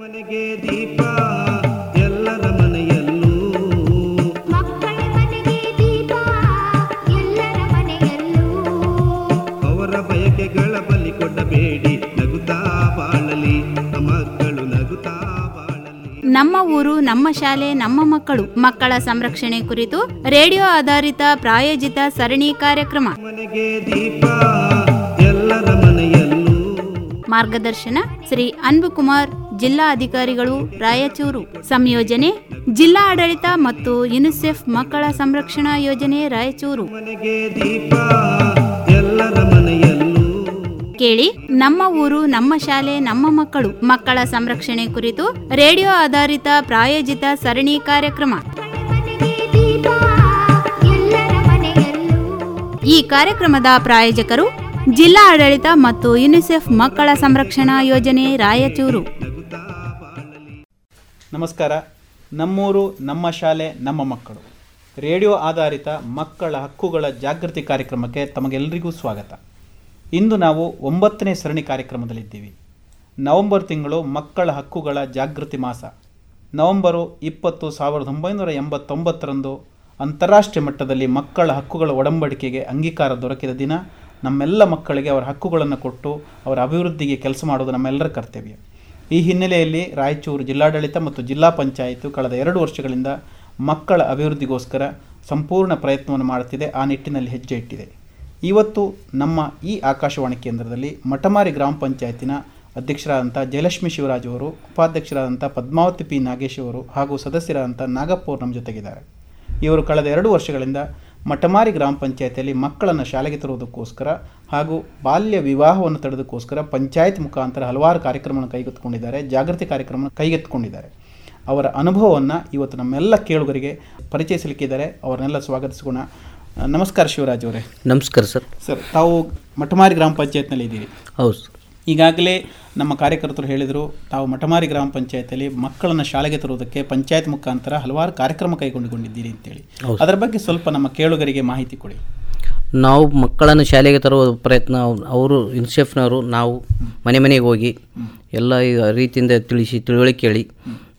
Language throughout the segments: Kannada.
ಮನೆಗೆ ದೀಪ ಎಲ್ಲರ ಮನೆಯಲ್ಲೂ. ಮಕ್ಕಳ ಮನೆಗೆ ದೀಪ ಎಲ್ಲರ ಮನೆಯಲ್ಲೂ. ಅವರ ಬಯಕೆಗಳ ಬಲಿ ಕೊಡಬೇಡಿ ನಗುತ್ತಾ ಬಾಳಲಿ. ಮಕ್ಕಳು ನಗುತ್ತಾ ಬಾಳಲಿ. ನಮ್ಮ ಊರು ನಮ್ಮ ಶಾಲೆ ನಮ್ಮ ಮಕ್ಕಳು ಮಕ್ಕಳ ಸಂರಕ್ಷಣೆ ಕುರಿತು ರೇಡಿಯೋ ಆಧಾರಿತ ಪ್ರಾಯೋಜಿತ ಸರಣಿ ಕಾರ್ಯಕ್ರಮ. ಮನೆಗೆ ದೀಪ ಎಲ್ಲರ ಮನೆಯಲ್ಲೂ. ಮಾರ್ಗದರ್ಶನ ಶ್ರೀ ಅನ್ಬುಕುಮಾರ್. ಜಿಲ್ಲಾ ಅಧಿಕಾರಿಗಳು ರಾಯಚೂರು ಸಂಯೋಜನೆ ಜಿಲ್ಲಾ ಆಡಳಿತ ಮತ್ತು ಯುನಿಸೆಫ್ ಮಕ್ಕಳ ಸಂರಕ್ಷಣಾ ಯೋಜನೆ ರಾಯಚೂರು. ಕೇಳಿ, ನಮ್ಮ ಊರು, ನಮ್ಮ ಶಾಲೆ, ನಮ್ಮ ಮಕ್ಕಳು, ಮಕ್ಕಳ ಸಂರಕ್ಷಣೆ ಕುರಿತು ರೇಡಿಯೋ ಆಧಾರಿತ ಪ್ರಾಯೋಜಿತ ಸರಣಿ ಕಾರ್ಯಕ್ರಮ. ಈ ಕಾರ್ಯಕ್ರಮದ ಪ್ರಾಯೋಜಕರು ಜಿಲ್ಲಾ ಆಡಳಿತ ಮತ್ತು ಯುನಿಸೆಫ್ ಮಕ್ಕಳ ಸಂರಕ್ಷಣಾ ಯೋಜನೆ ರಾಯಚೂರು. ನಮಸ್ಕಾರ. ನಮ್ಮೂರು, ನಮ್ಮ ಶಾಲೆ, ನಮ್ಮ ಮಕ್ಕಳು. ರೇಡಿಯೋ ಆಧಾರಿತ ಮಕ್ಕಳ ಹಕ್ಕುಗಳ ಜಾಗೃತಿ ಕಾರ್ಯಕ್ರಮಕ್ಕೆ ತಮಗೆಲ್ಲರಿಗೂ ಸ್ವಾಗತ. ಇಂದು ನಾವು ಒಂಬತ್ತನೇ ಸರಣಿ ಕಾರ್ಯಕ್ರಮದಲ್ಲಿದ್ದೀವಿ. ನವೆಂಬರ್ ತಿಂಗಳು ಮಕ್ಕಳ ಹಕ್ಕುಗಳ ಜಾಗೃತಿ ಮಾಸ. ನವೆಂಬರು ಇಪ್ಪತ್ತು ಸಾವಿರದ ಒಂಬೈನೂರ ಎಂಬತ್ತೊಂಬತ್ತರಂದು ಅಂತಾರಾಷ್ಟ್ರೀಯ ಮಟ್ಟದಲ್ಲಿ ಮಕ್ಕಳ ಹಕ್ಕುಗಳ ಒಡಂಬಡಿಕೆಗೆ ಅಂಗೀಕಾರ ದೊರಕಿದ ದಿನ ನಮ್ಮೆಲ್ಲ ಮಕ್ಕಳಿಗೆ ಅವರ ಹಕ್ಕುಗಳನ್ನು ಕೊಟ್ಟು ಅವರ ಅಭಿವೃದ್ಧಿಗೆ ಕೆಲಸ ಮಾಡೋದು ನಮ್ಮೆಲ್ಲರ ಕರ್ತವ್ಯ. ಈ ಹಿನ್ನೆಲೆಯಲ್ಲಿ ರಾಯಚೂರು ಜಿಲ್ಲಾಡಳಿತ ಮತ್ತು ಜಿಲ್ಲಾ ಪಂಚಾಯಿತು ಕಳೆದ ಎರಡು ವರ್ಷಗಳಿಂದ ಮಕ್ಕಳ ಅಭಿವೃದ್ಧಿಗೋಸ್ಕರ ಸಂಪೂರ್ಣ ಪ್ರಯತ್ನವನ್ನು ಮಾಡುತ್ತಿದೆ. ಆ ನಿಟ್ಟಿನಲ್ಲಿ ಹೆಜ್ಜೆ ಇಟ್ಟಿದೆ. ಇವತ್ತು ನಮ್ಮ ಈ ಆಕಾಶವಾಣಿ ಕೇಂದ್ರದಲ್ಲಿ ಮಠಮಾರಿ ಗ್ರಾಮ ಪಂಚಾಯತಿನ ಅಧ್ಯಕ್ಷರಾದಂಥ ಜಯಲಕ್ಷ್ಮಿ ಶಿವರಾಜ್ ಅವರು, ಉಪಾಧ್ಯಕ್ಷರಾದಂಥ ಪದ್ಮಾವತಿ ಪಿ ನಾಗೇಶ್ ಅವರು ಹಾಗೂ ಸದಸ್ಯರಾದಂಥ ನಾಗಪ್ಪವರು ನಮ್ಮ ಜೊತೆಗಿದ್ದಾರೆ. ಇವರು ಕಳೆದ ಎರಡು ವರ್ಷಗಳಿಂದ ಮಠಮಾರಿ ಗ್ರಾಮ ಪಂಚಾಯತಿಯಲ್ಲಿ ಮಕ್ಕಳನ್ನು ಶಾಲೆಗೆ ತರುವುದಕ್ಕೋಸ್ಕರ ಹಾಗೂ ಬಾಲ್ಯ ವಿವಾಹವನ್ನು ತಡೆದಕ್ಕೋಸ್ಕರ ಪಂಚಾಯತ್ ಮುಖಾಂತರ ಹಲವಾರು ಕಾರ್ಯಕ್ರಮವನ್ನು ಕೈಗೆತ್ತಿಕೊಂಡಿದ್ದಾರೆ ಜಾಗೃತಿ ಕಾರ್ಯಕ್ರಮ ಕೈಗೆತ್ತಿಕೊಂಡಿದ್ದಾರೆ. ಅವರ ಅನುಭವವನ್ನು ಇವತ್ತು ನಮ್ಮೆಲ್ಲ ಕೇಳುಗರಿಗೆ ಪರಿಚಯಿಸಲಿಕ್ಕಿದ್ದಾರೆ ಅವರನ್ನೆಲ್ಲ ಸ್ವಾಗತಿಸೋಣ ನಮಸ್ಕಾರ ಶಿವರಾಜ್ ಅವರೇ. ನಮಸ್ಕಾರ ಸರ್. ಸರ್ ತಾವು ಮಠಮಾರಿ ಗ್ರಾಮ ಪಂಚಾಯತ್ನಲ್ಲಿ ಇದ್ದೀರಿ. ಹೌದು ಸರ್. ಈಗಾಗಲೇ ನಮ್ಮ ಕಾರ್ಯಕರ್ತರು ಹೇಳಿದರು ತಾವು ಮಠಮಾರಿ ಗ್ರಾಮ ಪಂಚಾಯತಲ್ಲಿ ಮಕ್ಕಳನ್ನು ಶಾಲೆಗೆ ತರುವುದಕ್ಕೆ ಪಂಚಾಯತ್ ಮುಖಾಂತರ ಹಲವಾರು ಕಾರ್ಯಕ್ರಮ ಕೈಗೊಂಡುಕೊಂಡಿದ್ದೀರಿ ಅಂತೇಳಿ. ಅದರ ಬಗ್ಗೆ ಸ್ವಲ್ಪ ನಮ್ಮ ಕೇಳುಗರಿಗೆ ಮಾಹಿತಿ ಕೊಡಿ. ನಾವು ಮಕ್ಕಳನ್ನು ಶಾಲೆಗೆ ತರುವ ಪ್ರಯತ್ನ ಅವ್ರು- ಯುನಿಸೆಫ್ನವರು ನಾವು ಮನೆ ಮನೆಗೆ ಹೋಗಿ ಎಲ್ಲ ಈ ರೀತಿಯಿಂದ ತಿಳಿಸಿ ತಿಳುವಳಿಕೆ ಹೇಳಿ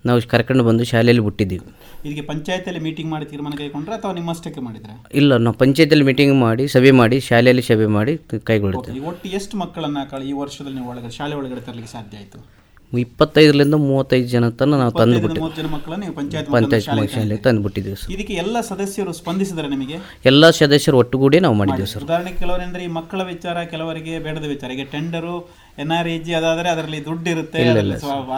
ನಾವು ಕರ್ಕೊಂಡು ಬಂದು ಶಾಲೆಯಲ್ಲಿ ಬಿಟ್ಟಿದ್ದೀವಿ. ಇದಕ್ಕೆ ಪಂಚಾಯತಲ್ಲಿ ಮೀಟಿಂಗ್ ಮಾಡಿ ತೀರ್ಮಾನ ಕೈಗೊಂಡ್ರೆ ಅಥವಾ ನಿಮ್ಮಷ್ಟಕ್ಕೆ ಮಾಡಿದ್ರೆ? ಇಲ್ಲ ನಾವು ಪಂಚಾಯತಲ್ಲಿ ಮೀಟಿಂಗ್ ಮಾಡಿ ಸಭೆ ಮಾಡಿ ಶಾಲೆಯಲ್ಲಿ ಸಭೆ ಮಾಡಿ ಕೈಗೊಳ್ಳುತ್ತೆ ಒಟ್ಟು ಎಷ್ಟು ಮಕ್ಕಳನ್ನ ಕಳೆ ಈ ವರ್ಷದಲ್ಲಿ ನೀವು ಒಳಗಡೆ ಶಾಲೆ ಒಳಗಡೆ ತರಲಿಕ್ಕೆ ಸಾಧ್ಯ ಆಯಿತು? ಇಪ್ಪತ್ತೈದರಿಂದ ಮೂವತ್ತೈದು ಜನ ತನಕ ನಾವು ತಂದು ಬಿಟ್ಟಿದ್ದೀವಿ ಮೂವತ್ತು ಜನ ಮಕ್ಕಳನ್ನ ನೀವು ಪಂಚಾಯತ್ ಪಂಚಾಯತ್ ಶಾಲೆಗೆ ಶಾಲೆಗೆ ತಂದು ಬಿಟ್ಟಿದ್ದೀವಿ ಸರ್. ಇದಕ್ಕೆ ಎಲ್ಲ ಸದಸ್ಯರು ಸ್ಪಂದಿಸಿದರೆ ನಿಮಗೆ? ಎಲ್ಲ ಸದಸ್ಯರು ಒಟ್ಟುಗೂಡಿ ನಾವು ಮಾಡಿದ್ದೀವಿ ಸರ್. ಉದಾಹರಣೆ ಕೆಲವರೆಂದ್ರೆ ಈ ಮಕ್ಕಳ ವಿಚಾರ ಕೆಲವರಿಗೆ ಬೇಡದ ವಿಚಾರ. ಈಗ tender N R E G ಅದಾದರೆ ಅದರಲ್ಲಿ ದುಡ್ಡು ಇರುತ್ತೆ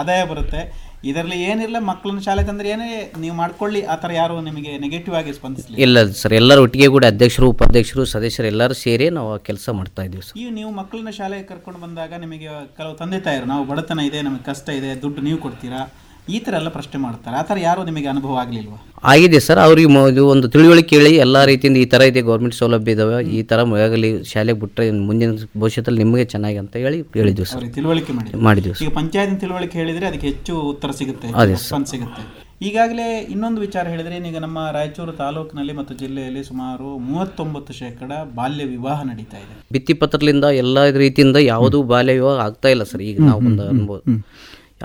ಆದಾಯ ಬರುತ್ತೆ. ಇದರಲ್ಲಿ ಏನಿಲ್ಲ ಮಕ್ಕಳನ್ನ ಶಾಲೆ ತಂದ್ರೆ ಏನೇ ನೀವು ಮಾಡ್ಕೊಳ್ಳಿ ಆ ಥರ ಯಾರು ನಿಮಗೆ ನೆಗೆಟಿವ್ ಆಗಿ ಸ್ಪಂದಿಸಲಿ ಇಲ್ಲ ಸರ್ ಎಲ್ಲರೂ ಒಟ್ಟಿಗೆ ಕೂಡ ಅಧ್ಯಕ್ಷರು ಉಪಾಧ್ಯಕ್ಷರು ಸದಸ್ಯರು ಎಲ್ಲರೂ ಸೇರಿ ನಾವು ಕೆಲಸ ಮಾಡ್ತಾ ಇದ್ದೀವಿ ಸರ್. ಈ ನೀವು ಮಕ್ಕಳನ್ನ ಶಾಲೆಗೆ ಕರ್ಕೊಂಡು ಬಂದಾಗ ನಿಮಗೆ ಕೆಲವು ತಂದೆ ತಾಯಿರು ನಾವು ಬಡತನ ಇದೆ ನಮಗೆ ಕಷ್ಟ ಇದೆ ದುಡ್ಡು ನೀವು ಕೊಡ್ತೀರಾ? ಈ ಥರ ಎಲ್ಲ ಪ್ರಶ್ನೆ ಮಾಡ್ತಾರೆ. ಆ ಥರ ಯಾರು ನಿಮಗೆ ಅನುಭವ ಆಗಲಿಲ್ವಾ? ಆಗಿದೆ ಸರ್. ಅವ್ರಿಗೆ ಮ- ಇದು ಒಂದು ತಿಳುವಳಿಕೆ ಹೇಳಿ ಎಲ್ಲ ರೀತಿಯಿಂದ ಈ ಥರ ಇದೆ ಗೌರ್ಮೆಂಟ್ ಸೌಲಭ್ಯ ಇದಾವೆ ಈ ಥರ ಆಗಲಿ ಶಾಲೆಗೆ ಬಿಟ್ಟರೆ ಮುಂದಿನ ಭವಿಷ್ಯದಲ್ಲಿ ನಿಮಗೆ ಚೆನ್ನಾಗಿ ಅಂತ ಹೇಳಿ ಹೇಳಿದ್ವಿ ಸರ್. ಅವ್ರಿಗೆ ತಿಳುವಳಿಕೆ ಮಾಡಿ ಮಾಡಿದ್ವಿ ಈಗ ಪಂಚಾಯತ್ ತಿಳುವಳಿಕೆ ಹೇಳಿದ್ರೆ ಅದಕ್ಕೆ ಹೆಚ್ಚು ಉತ್ತರ ಸಿಗುತ್ತೆ ಅದೇ ರೆಸ್ಪಾನ್ಸ್ ಸಿಗುತ್ತೆ. ಈಗಾಗಲೇ ಇನ್ನೊಂದು ವಿಚಾರ ಹೇಳಿದ್ರೆ ಈಗ ನಮ್ಮ ರಾಯಚೂರು ತಾಲೂಕಿನಲ್ಲಿ ಮತ್ತು ಜಿಲ್ಲೆಯಲ್ಲಿ ಸುಮಾರು ಮೂವತ್ತೊಂಬತ್ತು ಶೇಕಡ ಬಾಲ್ಯ ವಿವಾಹ ನಡೀತಾ ಇದೆ. ಭಿತ್ತಿಪತ್ರದಿಂದ ಎಲ್ಲ ರೀತಿಯಿಂದ ಯಾವುದೂ ಬಾಲ್ಯ ವಿವಾಹ ಆಗ್ತಾ ಇಲ್ಲ ಸರ್. ಈಗ ನಾವು ಒಂದು ಅನ್ಬೋದು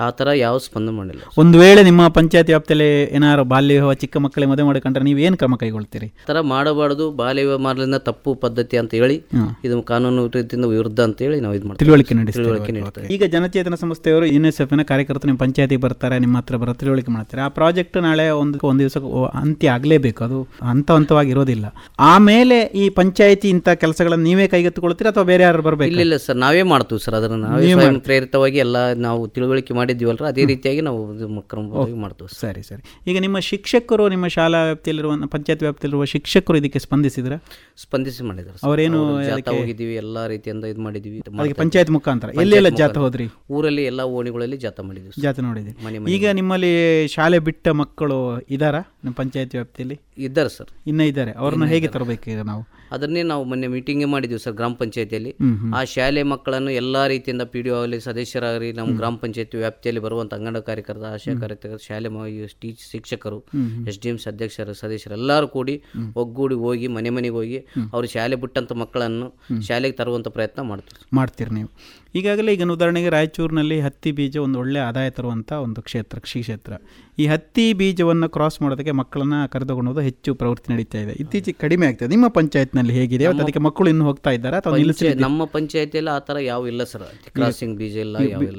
ಆ ಥರ ಯಾವ ಸ್ಪಂದನೆ ಮಾಡಿಲ್ಲ. ಒಂದು ವೇಳೆ ನಿಮ್ಮ ಪಂಚಾಯತ್ ವ್ಯಾಪ್ತಿಯಲ್ಲಿ ಏನಾದ್ರು ಬಾಲ್ಯ ವಿವಾಹ ಚಿಕ್ಕ ಮಕ್ಕಳಿಗೆ ಮದುವೆ ಮಾಡಿಕೊಂಡ್ರೆ ನೀವು ಏನು ಕ್ರಮ ಕೈಗೊಳ್ತೀರಿ? ಆ ಥರ ಮಾಡಬಾರ್ದು ಬಾಲ್ಯ ವಿವಾಹ ಮಾಡಲಿಂದ ತಪ್ಪು ಪದ್ಧತಿ ಅಂತ ಹೇಳಿ ಇದು ಕಾನೂನು ರೀತಿಯಿಂದ ವಿರುದ್ಧ ಅಂತ ಹೇಳಿ ನಾವು ಇದು ಮಾಡ್ತೀವಿ. ತಿಳುವಳಿಕೆ ನೀಡಿ ತಿಳುವಳಿಕೆ ನೀಡ್ತಾರೆ ಈಗ ಜನಚೇತನ ಸಂಸ್ಥೆಯವರು ಯು ಎಸ್ ಎಫ್ನ ಕಾರ್ಯಕರ್ತರು ನಿಮ್ಮ ಪಂಚಾಯತಿಗೆ ಬರ್ತಾರೆ ನಿಮ್ಮ ಹತ್ರ ಬರೋ ತಿಳುವಳಿಕೆ ಮಾಡ್ತಾರೆ. ಆ ಪ್ರಾಜೆಕ್ಟ್ ನಾಳೆ ಒಂದು ಒಂದು ದಿವಸ ಅಂತ್ಯ ಆಗಲೇಬೇಕು. ಅದು ಹಂತ ಹಂತವಾಗಿ ಇರೋದಿಲ್ಲ ಆಮೇಲೆ ಈ ಪಂಚಾಯತಿ ಇಂಥ ಕೆಲಸಗಳನ್ನು ನೀವೇ ಕೈಗೆತ್ತಿಕೊಳ್ತೀರಾ ಅಥವಾ ಬೇರೆ ಯಾರು ಬರಬೇಕು? ಇಲ್ಲ ಇಲ್ಲ ಸರ್. ನಾವೇ ಮಾಡ್ತೀವಿ ಸರ್. ಅದನ್ನು ನಾವೇ ಪ್ರೇರಿತವಾಗಿ ಎಲ್ಲ ನಾವು ತಿಳುವಳಿಕೆ ಮಾಡಿದ್ದೀವಲ್ರ? ಅದೇ ರೀತಿಯಾಗಿ ನಾವು ಕ್ರಮವಾಗಿ ಮಾಡ್ತೀವಿ ಸರಿ. ಸರಿ ಈಗ ನಿಮ್ಮ ಶಿಕ್ಷಕರು ನಿಮ್ಮ ಶಾಲಾ ವ್ಯಾಪ್ತಿಯಲ್ಲಿರುವ ಪಂಚಾಯತ್ ವ್ಯಾಪ್ತಿಯಲ್ಲಿರುವ ಶಿಕ್ಷಕರು ಇದಕ್ಕೆ ಸ್ಪಂದಿಸಿದ್ರ? ಸ್ಪಂದಿಸಿ ಮಾಡಿದ್ರು ಅವರೇನು ಹೋಗಿದ್ದೀವಿ ಎಲ್ಲ ರೀತಿಯಿಂದ ಇದು ಮಾಡಿದ್ದೀವಿ. ಅದಕ್ಕೆ ಪಂಚಾಯತ್ ಮುಖಾಂತರ. ಎಲ್ಲೆಲ್ಲ ಜಾತ ಹೋದ್ರಿ? ಊರಲ್ಲಿ ಎಲ್ಲ ಓಣಿಗಳಲ್ಲಿ ಜಾತ ಮಾಡಿದ್ವಿ. ಜಾತ ನೋಡಿದ್ವಿ ಈಗ ನಿಮ್ಮಲ್ಲಿ ಶಾಲೆ ಬಿಟ್ಟ ಮಕ್ಕಳು ಇದಾರಾ ನಿಮ್ಮ ಪಂಚಾಯತ್ ವ್ಯಾಪ್ತಿಯಲ್ಲಿ? ಇದ್ದಾರೆ ಸರ್. ಇನ್ನೂ ಇದ್ದಾರೆ. ಅವ್ರನ್ನ ಹೇಗೆ ತರಬೇಕು ಈಗ ನಾವು? ಅದನ್ನೇ ನಾವು ಮೊನ್ನೆ ಮೀಟಿಂಗ್ ಮಾಡಿದ್ದೀವಿ ಸರ್ ಗ್ರಾಮ ಪಂಚಾಯತಿಯಲ್ಲಿ. ಆ ಶಾಲೆ ಮಕ್ಕಳನ್ನು ಎಲ್ಲ ರೀತಿಯಿಂದ ಪಿ ಡಿ ಒ ಆಗಲಿ ಸದಸ್ಯರಾಗಲಿ ನಮ್ಮ ಗ್ರಾಮ ಪಂಚಾಯತಿ ವ್ಯಾಪ್ತಿಯಲ್ಲಿ ಬರುವಂಥ ಅಂಗನ ಕಾರ್ಯಕರ್ತ ಆಶಾ ಕಾರ್ಯಕರ್ತ ಶಾಲೆ ಟೀಚ್ ಶಿಕ್ಷಕರು ಎಸ್ ಡಿ ಅಧ್ಯಕ್ಷರು ಸದಸ್ಯರು ಎಲ್ಲರೂ ಕೂಡಿ ಒಗ್ಗೂಡಿ ಹೋಗಿ ಮನೆ ಮನೆಗೆ ಹೋಗಿ ಅವರು ಶಾಲೆ ಬಿಟ್ಟಂಥ ಮಕ್ಕಳನ್ನು ಶಾಲೆಗೆ ತರುವಂಥ ಪ್ರಯತ್ನ ಮಾಡ್ತೀವಿ. ಮಾಡ್ತೀರಿ ನೀವು. ಈಗಾಗಲೇ ಈಗ ಉದಾಹರಣೆಗೆ ರಾಯಚೂರಿನಲ್ಲಿ ಹತ್ತಿ ಬೀಜ ಒಂದು ಒಳ್ಳೆ ಆದಾಯ ತರುವಂಥ ಒಂದು ಕ್ಷೇತ್ರ ಕೃಷಿ ಕ್ಷೇತ್ರ. ಈ ಹತ್ತಿ ಬೀಜವನ್ನು ಕ್ರಾಸ್ ಮಾಡೋದಕ್ಕೆ ಮಕ್ಕಳನ್ನ ಕರೆದುಕೊಳ್ಳೋದು ಹೆಚ್ಚು ಪ್ರವೃತ್ತಿ ನಡೀತಾ ಇದೆ. ಇತ್ತೀಚೆಗೆ ಕಡಿಮೆ ಆಗ್ತದೆ. ನಿಮ್ಮ ಪಂಚಾಯತ್ನಲ್ಲಿ ಹೇಗಿದೆ? ಮತ್ತು ಅದಕ್ಕೆ ಮಕ್ಕಳು ಇನ್ನು ಹೋಗ್ತಾ ಇದ್ದಾರೆ ಅಥವಾ ನಿಲ್ಲಿಸಿ ಪಂಚಾಯತ್ ನಮ್ಮ ಪಂಚಾಯತಿಯಲ್ಲಿ ಆ ಥರ ಯಾವ ಇಲ್ಲ ಸರ್. ಕ್ರಾಸಿಂಗ್ ಬೀಜ ಇಲ್ಲ